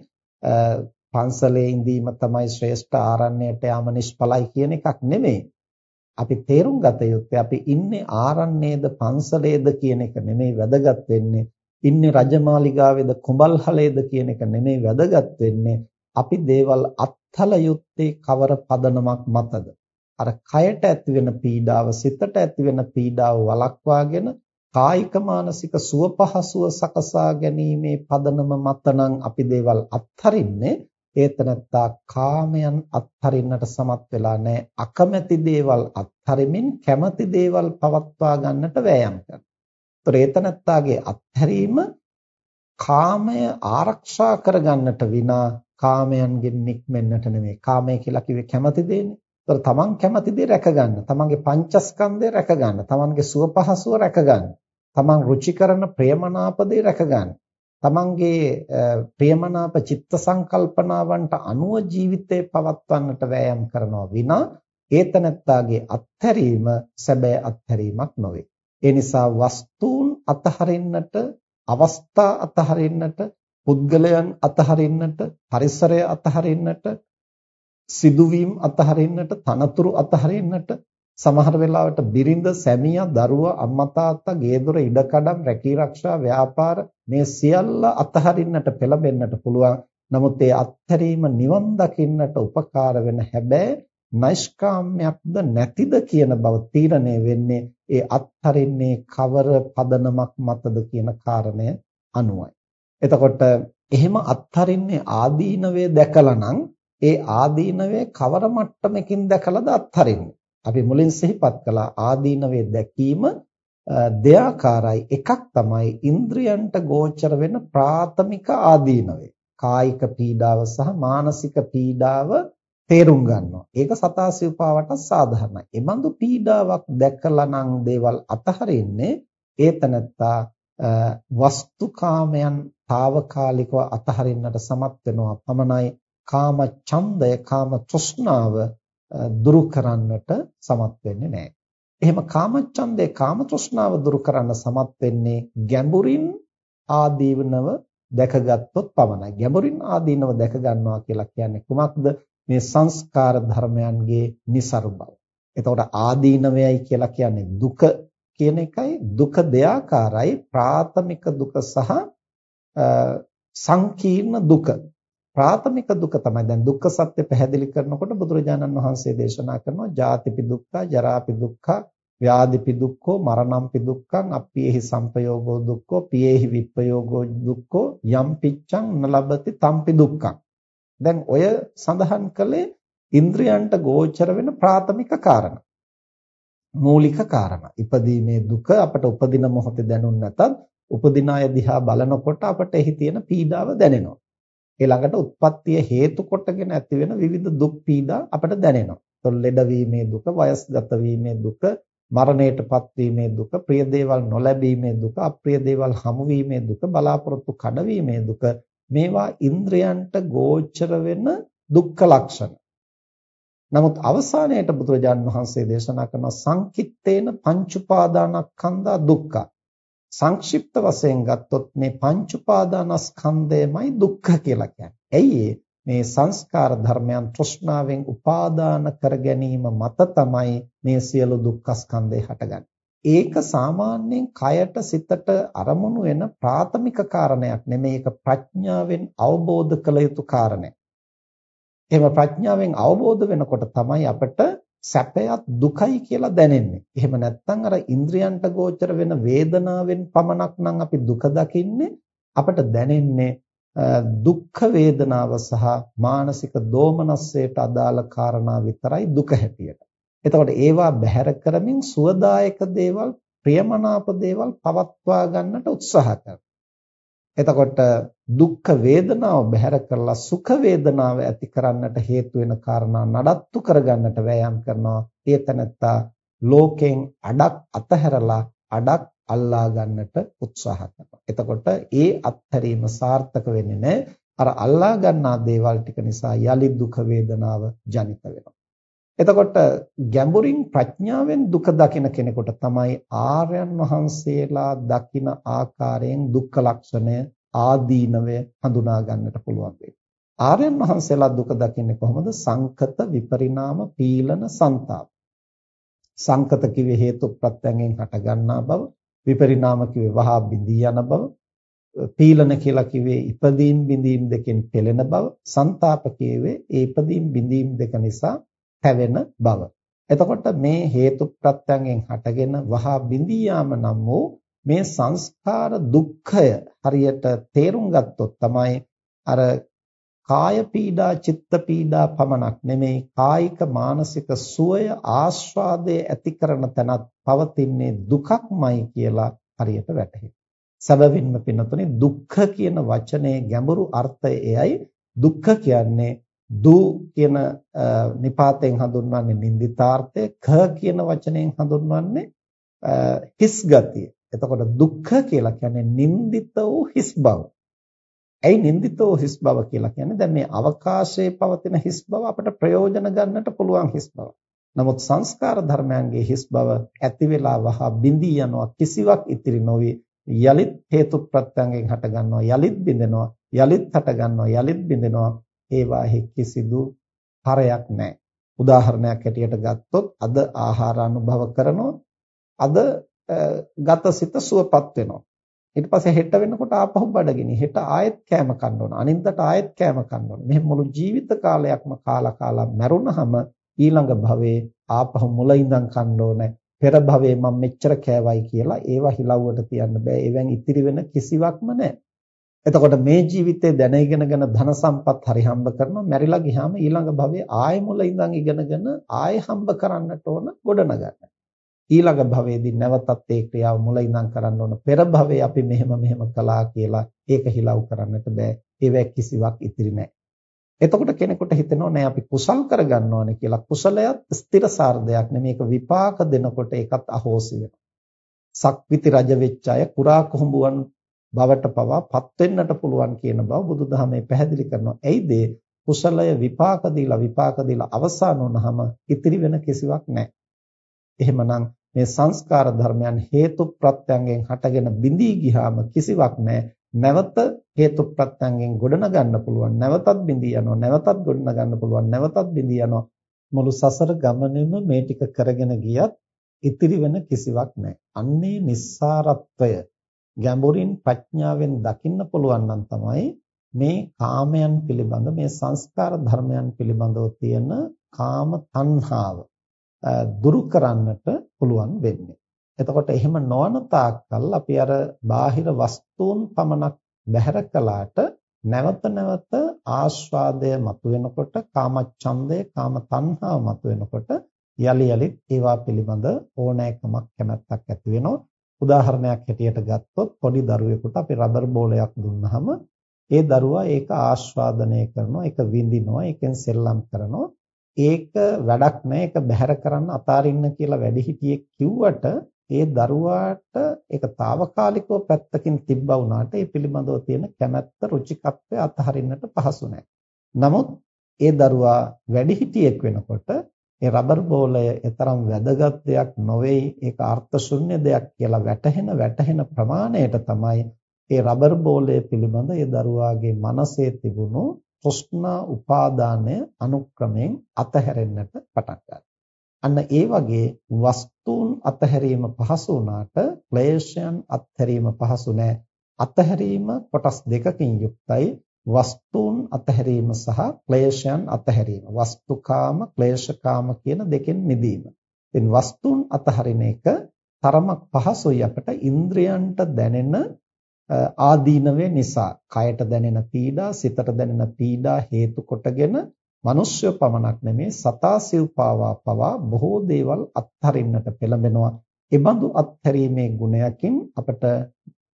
පන්සලේ ඉඳීම තමයි ශ්‍රේෂ්ඨ ආරණ්‍යයට යාම නිෂ්ඵලයි කියන එකක් නෙමෙයි. අපි තේරුම් ගත යුත්තේ අපි ඉන්නේ ආරණ්‍යයේද පන්සලේද කියන එක නෙමෙයි වැදගත් වෙන්නේ. ඉන්නේ රජමාලිගාවේද කුඹල්හලේද කියන එක නෙමෙයි වැදගත් වෙන්නේ. අපි දේවල් අත්හල යුත්තේ කවර පදනමක් මතද? අර කයට ඇතිවෙන පීඩාව, සිතට ඇතිවෙන පීඩාව වළක්වාගෙන කායික මානසික සුව පහසුව සකසා ගැනීමේ පදනම මතනම් අපි දේවල් අත්හරින්නේ ඒතනත්තා කාමයන් අත්හරින්නට සමත් වෙලා නැහැ අකමැති දේවල් අත්හරිමින් කැමති දේවල් පවත්වා ගන්නට වෑයම් කරනවා. ඒතනත්තාගේ අත්හැරීම කාමය ආරක්ෂා කරගන්නට විනා කාමයන්ගෙන් නික්මෙන්නට නෙමෙයි. කාමය කියලා කිව්වේ කැමති දේනේ. ඒතර තමන් කැමති දේ රැකගන්න. තමන්ගේ පංචස්කන්ධය රැකගන්න. තමන්ගේ සුව පහසුව රැකගන්න. තමන් රුචි කරන ප්‍රේමනාප දේ රැකගන්න. තමන්ගේ ප්‍රියමනාප චිත්ත සංකල්පනාවන්ට අනුව ජීවිතේ පවත්වන්නට වෑයම් කරනවා විනා ඒතනත්තාගේ අත්හැරීම සැබෑ අත්හැරීමක් නොවේ. ඒ නිසා වස්තුන් අතහරින්නට, අවස්ථා අතහරින්නට, පුද්ගලයන් අතහරින්නට, පරිසරය අතහරින්නට, සිදුවීම් අතහරින්නට, තනතුරු අතහරින්නට සමහර වෙලාවට බිරිඳ සැමියා දරුවා අම්මා තාත්තා ගේදොර ඉඩකඩම් රැකී ආරක්ෂා ව්‍යාපාර මේ සියල්ල අතහරින්නට පෙළඹෙන්නට පුළුවන් නමුත් ඒ අත්හැරීම නිවන් දකින්නට උපකාර වෙන හැබැයි නෛෂ්කාම්‍යක්ද නැතිද කියන බව තීරණය වෙන්නේ ඒ අත්හරින්නේ කවර පදනමක් මතද කියන කාරණය අනුවයි. එතකොට එහෙම අත්හරින්නේ ආදීනවේ දැකලා නම් ඒ ආදීනවේ කවර මට්ටමකින් දැකලාද අත්හරින්නේ? අපි මුලින් සිහිපත් කළා ආදීනවේ දැකීම දෙයාකාරයි. එකක් තමයි ඉන්ද්‍රයන්ට ගෝචර වෙන ප්‍රාථමික ආදීනවේ. කායික පීඩාව සහ මානසික පීඩාව තේරුම් ගන්නවා. ඒක සතාසිව්පාවට සාධාරණයි. එබඳු පීඩාවක් දැකලා නම් දේවල් අතහරින්නේ ඒතනත්තා වස්තුකාමයන් తాවකාලිකව අතහරින්නට සමත් වෙනවා. පමණයි කාම ඡන්දය කාම තෘෂ්ණාව දුරු කරන්නට සමත් වෙන්නේ නැහැ. එහෙම කාමච්ඡන්දේ කාම තෘෂ්ණාව දුරු කරන්න සමත් වෙන්නේ ගැඹුරින් ආදීනව දැකගත්තොත් පමණයි. ගැඹුරින් ආදීනව දැක ගන්නවා කියලා කියන්නේ කුමක්ද? මේ සංස්කාර ධර්මයන්ගේ નિසරු බව. එතකොට ආදීනවයයි කියලා කියන්නේ දුක කියන එකයි දුක දෙයාකාරයි ප්‍රාථමික දුක සහ සංකීර්ණ දුක ප්‍රාථමික දුක තමයි. දැන් දුක්ඛ සත්‍ය පැහැදිලි කරනකොට බුදුරජාණන් වහන්සේ දේශනා කරනවා ජාතිපි දුක්ඛ ජරාපි දුක්ඛ ව්‍යාධිපි දුක්ඛෝ මරණම්පි දුක්ඛං අප්පියේහි සම්පයෝගෝ දුක්ඛෝ පියේහි විප්පයෝගෝ දුක්ඛෝ යම් පිච්ඡං නලබති තම්පි දුක්ඛං. දැන් ඔය සඳහන් කළේ ඉන්ද්‍රයන්ට ගෝචර වෙන ප්‍රාථමික කාරණා. මූලික කාරණා. ඉපදීමේ දුක අපට උපදින මොහොතේ දැනුන් නැතත් උපදින අය දිහා බලනකොට අපට එහි තියෙන පීඩාව දැනෙනවා. ඊළඟට උත්පත්තිය හේතු කොටගෙන ඇති වෙන විවිධ දුක් පීඩා අපට දැනෙනවා. ඒතොල් ලෙඩවීමේ දුක, වයස්ගත වීමේ දුක, මරණයටපත් වීමේ දුක, ප්‍රිය දේවල් නොලැබීමේ දුක, අප්‍රිය දේවල් හමු වීමේ දුක, බලාපොරොත්තු කඩවීමේ දුක මේවා ඉන්ද්‍රයන්ට ගෝචර වෙන දුක්ඛ ලක්ෂණ. නමුත් අවසානයේට බුදුරජාන් වහන්සේ දේශනා කරන සංකිට්තේන පංච උපාදානස්කන්ධා දුක්ඛ සංක්ෂිප්ත වශයෙන් ගත්තොත් මේ පංච උපාදානස්කන්ධයමයි දුක්ඛ කියලා කියන්නේ. ඇයි මේ සංස්කාර ධර්මයන් තෘෂ්ණාවෙන් උපාදාන කර ගැනීම මත තමයි මේ සියලු දුක්ඛ ස්කන්ධය හටගන්නේ. ඒක සාමාන්‍යයෙන් කයට සිතට අරමුණු වෙන ප්‍රාථමික කාරණයක් නෙමෙයි ඒක ප්‍රඥාවෙන් අවබෝධ කළ යුතු කාරණයක්. එහෙම ප්‍රඥාවෙන් අවබෝධ වෙනකොට තමයි අපිට සැපයත් දුකයි කියලා දැනෙන්නේ. එහෙම නැත්නම් අර ඉන්ද්‍රයන්ට ගෝචර වෙන වේදනාවෙන් පමණක් නම් අපි දුක දකින්නේ අපට දැනෙන්නේ දුක්ඛ වේදනාව සහ මානසික දෝමනස්සයට අදාළ කාරණා විතරයි දුක හැටියට. එතකොට ඒවා බැහැර කරමින් සුවදායක දේවල් ප්‍රියමනාප දේවල් පවත්වා ගන්නට උත්සාහ කරනවා. එතකොට දුක්ඛ වේදනාව බැහැර කරලා සුඛ වේදනාව ඇති කරන්නට හේතු වෙන කාරණා නඩත්තු කරගන්නට වෑයම් කරනවා. ඒ තැනත්තා ලෝකෙන් අඩක් අතහැරලා අඩක් අල්ලා ගන්නට උත්සාහ කරනවා. එතකොට ඒ අත්හැරීම සාර්ථක වෙන්නේ නැහැ. අර අල්ලා ගන්නා දේවල් ටික නිසා යලි දුක වේදනාව ජනිත වෙනවා. එතකොට ගැඹුරින් ප්‍රඥාවෙන් දුක දකින කෙනෙකුට තමයි ආර්යයන් වහන්සේලා දකින ආකාරයෙන් දුක්ඛ ලක්ෂණය ආදීනවය හඳුනා ගන්නට පුළුවන් වෙන්නේ. ආර්යයන් වහන්සේලා දුක දකින්නේ කොහොමද? සංකත විපරිණාම පීලන ਸੰతాප. සංකත කිවේ හේතු ප්‍රත්‍යයෙන් හටගන්නා බව, විපරිණාම කිවේ වහා බිඳී යන බව, පීලන කියලා කිව්වේ ඉපදීම් බිඳීම් දෙකෙන් පෙළෙන බව සංతాප කියවේ ඒ ඉපදීම් බිඳීම් දෙක නිසා පැවෙන බව. එතකොට මේ හේතු ප්‍රත්‍යයෙන් හටගෙන වහා බිඳී යාම නම් වූ මේ සංස්කාර දුක්ඛය හරියට තේරුම් ගත්තොත් තමයි අර කාය පීඩා චිත්ත පීඩා පමණක් නෙමෙයි කායික මානසික සුවය ආස්වාදයේ ඇති කරන තැනත් පවතින්නේ දුකක්මයි කියලා හරියට වැටහෙනවා. සැබවින්ම පින්නතුනේ දුක්ඛ කියන වචනේ ගැඹුරු අර්ථය එයයි දුක්ඛ කියන්නේ දු කියන නිපාතයෙන් හඳුන්වන්නේ නින්දිතාර්ථය ක කියන වචනයෙන් හඳුන්වන්නේ හිස් ගතිය. එතකොට දුක්ඛ කියලා කියන්නේ නින්දිත වූ හිස් බව. ඇයි නින්දිත වූ හිස් බව කියලා කියන්නේ? දැන් මේ අවකාශයේ පවතින හිස් බව අපිට ප්‍රයෝජන ගන්නට පුළුවන් හිස් බව. නමුත් සංස්කාර ධර්මයන්ගේ හිස් බව ඇති වෙලා වහා බිඳී යනවා කිසිවක් ඉතිරි නොවේ. යලිත් හේතු ප්‍රත්‍යයෙන් හට ගන්නවා යලිත් බිඳෙනවා යලිත් හට ගන්නවා යලිත් බිඳෙනවා ඒවාෙහි කිසිදු හරයක් නැහැ. උදාහරණයක් හැටියට ගත්තොත් අද ආහාර අනුභව කරනවා අද ගතසිත සුවපත් වෙනවා. ඊට පස්සේ හෙට වෙනකොට ආපහු බඩගිනි. හෙට ආයෙත් කෑම කන්න ඕන. අනිද්දාට ආයෙත් කෑම කන්න ඕන. මෙහෙම මුළු ජීවිත කාලයක්ම කාලා කාලා මැරුණහම ඊළඟ භවයේ ආපහු මුල ඉඳන් කන්න ඕනේ. පෙර භවයේ මම මෙච්චර කෑවයි කියලා ඒවා හිලව්වට තියන්න බෑ. ඒවෙන් ඉතිරි වෙන කිසිවක්ම නැහැ. එතකොට මේ ජීවිතේ දැන ඉගෙනගෙන ධන සම්පත් හරි හම්බ කරනවා මැරිලා ගියාම ඊළඟ භවයේ ආයෙ මුල ඉඳන් ඉගෙනගෙන ආයෙ හම්බ කරන්නට ඕන ගොඩනගන්න. ඊළඟ භවයේදී නැවතත් ඒ ක්‍රියාව මුල ඉඳන් කරන්න ඕන. පෙර භවයේ අපි මෙහෙම මෙහෙම කළා කියලා ඒක හිලව් කරන්නට බෑ. ඒවැ කිසිවක් ඉතිරි නැහැ. එතකොට කෙනෙකුට හිතෙනවා නෑ අපි කුසල් කරගන්න ඕනේ කියලා. කුසලයත් ස්ථිරසාර දෙයක් නෙමෙයි. ඒක විපාක දෙනකොට ඒකත් අහෝසි වෙනවා. සක්විති රජ වෙච්ච අය කුරා කුහුඹුවන් බවට පවා පත් වෙන්නට පුළුවන් කියන බව බුදුදහමේ පැහැදිලි කරනවා. එයිද කුසලය විපාක දීලා විපාක දීලා අවසන් වුනහම ඉතිරි වෙන කිසිවක් නැහැ. එහෙමනම් මේ සංස්කාර ධර්මයන් හේතු ප්‍රත්‍යයෙන් හටගෙන බිඳී ගියාම කිසිවක් නැහැ. නැවත හේතු ප්‍රත්‍යයෙන් ගොඩනගන්න පුළුවන්. නැවතත් බිඳී යනවා. නැවතත් ගොඩනගන්න පුළුවන්. නැවතත් බිඳී යනවා. මුළු සසර ගමනේම මේ ටික කරගෙන ගියත් ඉතිරි වෙන කිසිවක් නැහැ. අන්නේ නිස්සාරත්වය ගැඹුරින් ප්‍රඥාවෙන් දකින්න පුළුවන් නම් තමයි මේ කාමයන් පිළිබඳ මේ සංස්කාර ධර්මයන් පිළිබඳව තියෙන කාම තණ්හාව දුරු කරන්නට පුළුවන් වෙන්නේ. එතකොට එහෙම නොවන තාක්කල් අපි අර බාහිර වස්තුන් පමණක් බැහැර කළාට නැවත නැවත ආස්වාදය මතුවෙනකොට කාමච්ඡන්දය කාම තණ්හාව මතුවෙනකොට යලි යලිත් ඒවා පිළිබඳ ඕනෑකමක් කැමැත්තක් ඇති වෙනවා උදාහරණයක් හැටියට ගත්තොත් පොඩි දරුවෙකුට අපි රබර් බෝලයක් දුන්නාම ඒ දරුවා ඒක ආස්වාදනය කරනවා ඒක විඳිනවා ඒකෙන් සෙල්ලම් කරනවා. ඒක වැඩක් නෑ ඒක බැහැර කරන්න අතාරින්න කියලා වැඩිහිටියෙක් කිව්වට ඒ දරුවාට ඒක తాවකාලිකව පැත්තකින් තිබ්බා වුණාට ඒ පිළිබඳව තියෙන කැමැත්ත රුචිකත්වය අතහරින්නට පහසු නෑ. නමුත් ඒ දරුවා වැඩිහිටියෙක් වෙනකොට ඒ රබර් බෝලය තරම් වැදගත් දෙයක් නොවේයි ඒක අර්ථ ශුන්‍ය දෙයක් කියලා වැටහෙන වැටහෙන ප්‍රමාණයට තමයි ඒ රබර් බෝලය පිළිබඳ ඒ දරුවාගේ මනසේ තිබුණු තෘෂ්ණා උපාදානය අනුක්‍රමයෙන් අතහැරෙන්නට පටන් ගන්නවා. අන්න ඒ වගේ වස්තුන් අතහැරීම පහසු වුණාට ක්ලේශයන් අත්හැරීම පහසු නෑ. අතහැරීම කොටස් දෙකකින් යුක්තයි. වස්තුන් අතහැරීම සහ ක්ලේශයන් අතහැරීම. වස්තුකාම, ක්ලේශකාම කියන දෙකෙන් මිදීම. ඉතින් වස්තුන් අතහරින එක තරමක් පහසුයි අපිට ඉන්ද්‍රයන්ට දැනෙන ආදීනවේ නිසා කයට දැනෙන පීඩා සිතට දැනෙන පීඩා හේතු කොටගෙන මිනිස්සු පමණක් නෙමේ සතා සිව්පාවා පවා බොහෝ දේවල් අත්හරින්නට පෙළඹෙනවා. ඒ බඳු අත්හැරීමේ ගුණයකින් අපට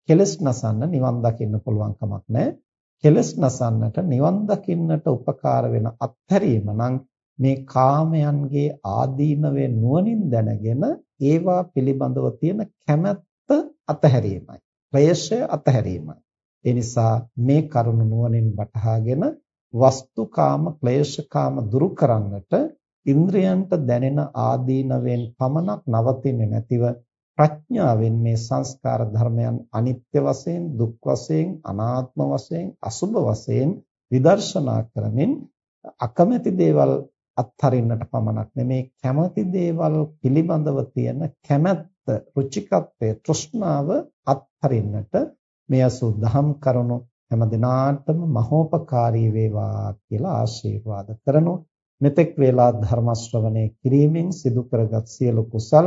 කෙලස් නසන්න නිවන් දකින්න පුළුවන් කමක් නැහැ. කෙලස් නසන්නට නිවන් දකින්නට උපකාර වෙන අත්හැරීම නම් මේ කාමයන්ගේ ආදීනවේ නුවණින් දැනගෙන ඒවා පිළිබඳව තියෙන කැමැත්ත අතහැරීමයි. ක්ලේශය අතහැරීමයි. ඒ නිසා මේ කරුණ නුවණින් වටහාගෙන වස්තුකාම ක්ලේශකාම දුරු කරන්නට ඉන්ද්‍රයන්ට දැනෙන ආදීනවෙන් පමණක් නවතින්නේ නැතිව ප්‍රඥාවෙන් මේ සංස්කාර ධර්මයන් අනිත්‍ය වශයෙන් දුක් වශයෙන් අනාත්ම වශයෙන් අසුභ වශයෙන් විදර්ශනා කරමින් අකමැති දේවල් අත්හරින්නට පමණක් නෙමේ. කැමති දේවල් පිළිබඳව තියෙන කැමැත්ත රුචිකත්වය තෘෂ්ණාව අත්හරින්නට මේ අසු දහම් කරුණු හැම දිනාටම මහෝපකාරී වේවා කියලා ආශිර්වාද කරනු මෙතෙක් වේලා ධර්ම ශ්‍රවණය කිරීමෙන් සිදු කරගත් සියලු කුසල්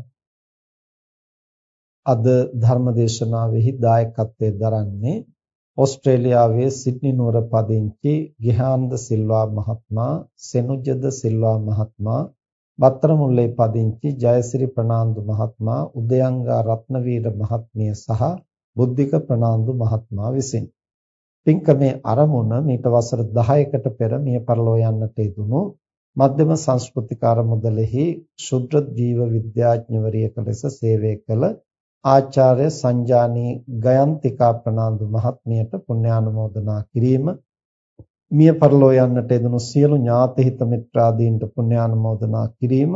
අද ධර්මදේශනාවෙහි දායකත්වයෙන් දරන්නේ ඕස්ට්‍රේලියාවේ සිඩ්නි නුවර පදිංචි ගිහාන්ද සිල්වා මහත්මයා සෙනුජද සිල්වා මහත්මයා බත්තරමුල්ලේ පදිංචි ජයසිරි ප්‍රනාන්දු මහත්මයා උදයංගා රත්නවීර මහත්මිය සහ බුද්ධික ප්‍රනාන්දු මහත්මයා විසින්. පින්කමේ ආරමුණ මීට වසර 10කට පෙර මිය පරලෝ යන්නට යෙදුණු මධ්‍යම සංස්කෘතිකාර මුදලෙහි ශුද්‍ර ජීව විද්‍යාඥවරියක ලෙස සේවය කළ ආචාර්ය සංජානී ගයන්තිකා ප්‍රනාන්දු මහත්මියට පුණ්‍යානුමෝදනා කිරීම මිය පරලෝ යන්නට යෙදුණු සියලු ඥාති හිත මිත්‍රාදීන්ට පුණ්‍යානුමෝදනා කිරීම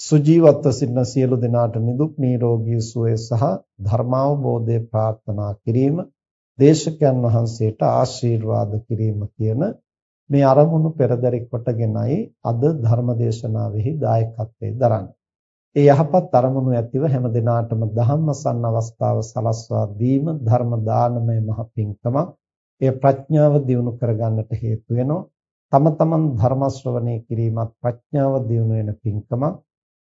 සුජීවත්ව සිටින සියලු දෙනාට නිදුක් නිරෝගී සුවය සහ ධර්මාවබෝධය ප්‍රාර්ථනා කිරීම දේශකයන් වහන්සේට ආශිර්වාද කිරීම කියන මේ අරමුණු පෙරදරි කොටගෙනයි අද ධර්මදේශනාවෙහි දායකත්වයේ දරන්නේ. ඒ යහපත් අරමුණු ඇතිව හැම දිනාටම ධම්මසන්න අවස්ථාව සලස්වා දීම ධර්ම දානමය මහ පිංකමක් එය ප්‍රඥාව දියුණු කරගන්නට හේතු වෙනවා. තම තමන් ධර්ම ශ්‍රවණය කිරීමත් ප්‍රඥාව දියුණු වෙන පින්කමක්.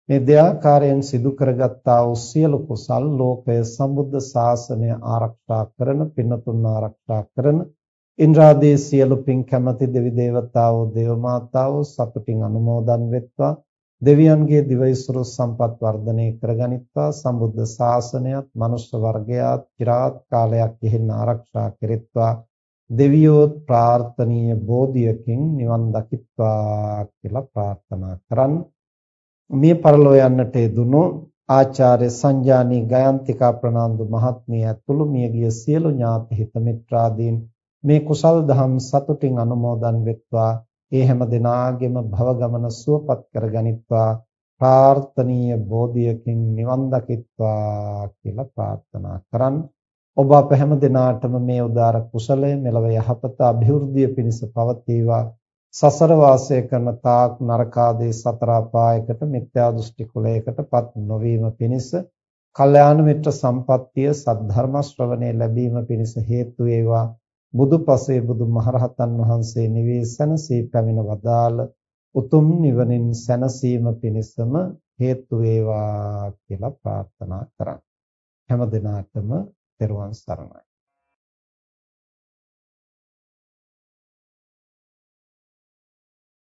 මේ දෙආකාරයෙන් සිදු කරගත්තා වූ සියලු කුසල් ලෝකය සම්බුද්ධ ශාසනය ආරක්ෂා කරන පින්නතුන් ආරක්ෂා කරන ඉන්ද්‍රාදී සියලු පින් කැමැති දෙවි දේවතාවෝ දේව මාතාවෝ සතුටින් අනුමෝදන් වෙත්වා දෙවියන්ගේ දිවයිසුරු සම්පත් වර්ධනය කරගනිත්වා සම්බුද්ධ ශාසනයත් මනුෂ්‍ය වර්ගයාත් চিරාත් කාලයක් ගෙහින් ආරක්ෂා කෙරෙත්වා. දෙවියෝ ප්‍රාර්ථනීය බෝධියකින් නිවන් දකිත්වා කියලා ප්‍රාර්ථනා කරන් මේ පරලෝ යන්නට යෙදුණු ආචාර්ය සංජානී ගයන්තිකා ප්‍රනාන්දු මහත්මිය ඇතුළු මියගිය සියලු ඥාති හිත මිත්‍රාදීන් මේ කුසල් දහම් සතුටින් අනුමෝදන් වෙත්වා. ඒ හැම දිනාගෙම භව ගමන සුවපත් කරගනිත්වා ප්‍රාර්ථනීය බෝධියකින් නිවන් දකිත්වා කියලා ප්‍රාර්ථනා කරන් ඔබ අප හැම දිනාටම මේ උදාර කුසලය මෙලව යහපත અભිවෘද්ධිය පිණිස පවතිවා. සසර වාසය කරන තාක් නරකාදී සතර අපායකට මිත්‍යා දෘෂ්ටි කුලයකටපත් නොවීම පිණිස කල්යාණ මිත්‍ර සම්පත්තිය සද්ධර්ම ශ්‍රවණේ ලැබීම පිණිස හේතු වේවා. බුදුපසේ බුදු මහරහතන් වහන්සේ නිවේසනසී පැමිණ වදාළ උතුම් නිවනින් සැනසීම පිණිසම හේතු වේවා කියලා ප්‍රාර්ථනා කරා. හැම දිනාටම තෙරුවන් සරණයි.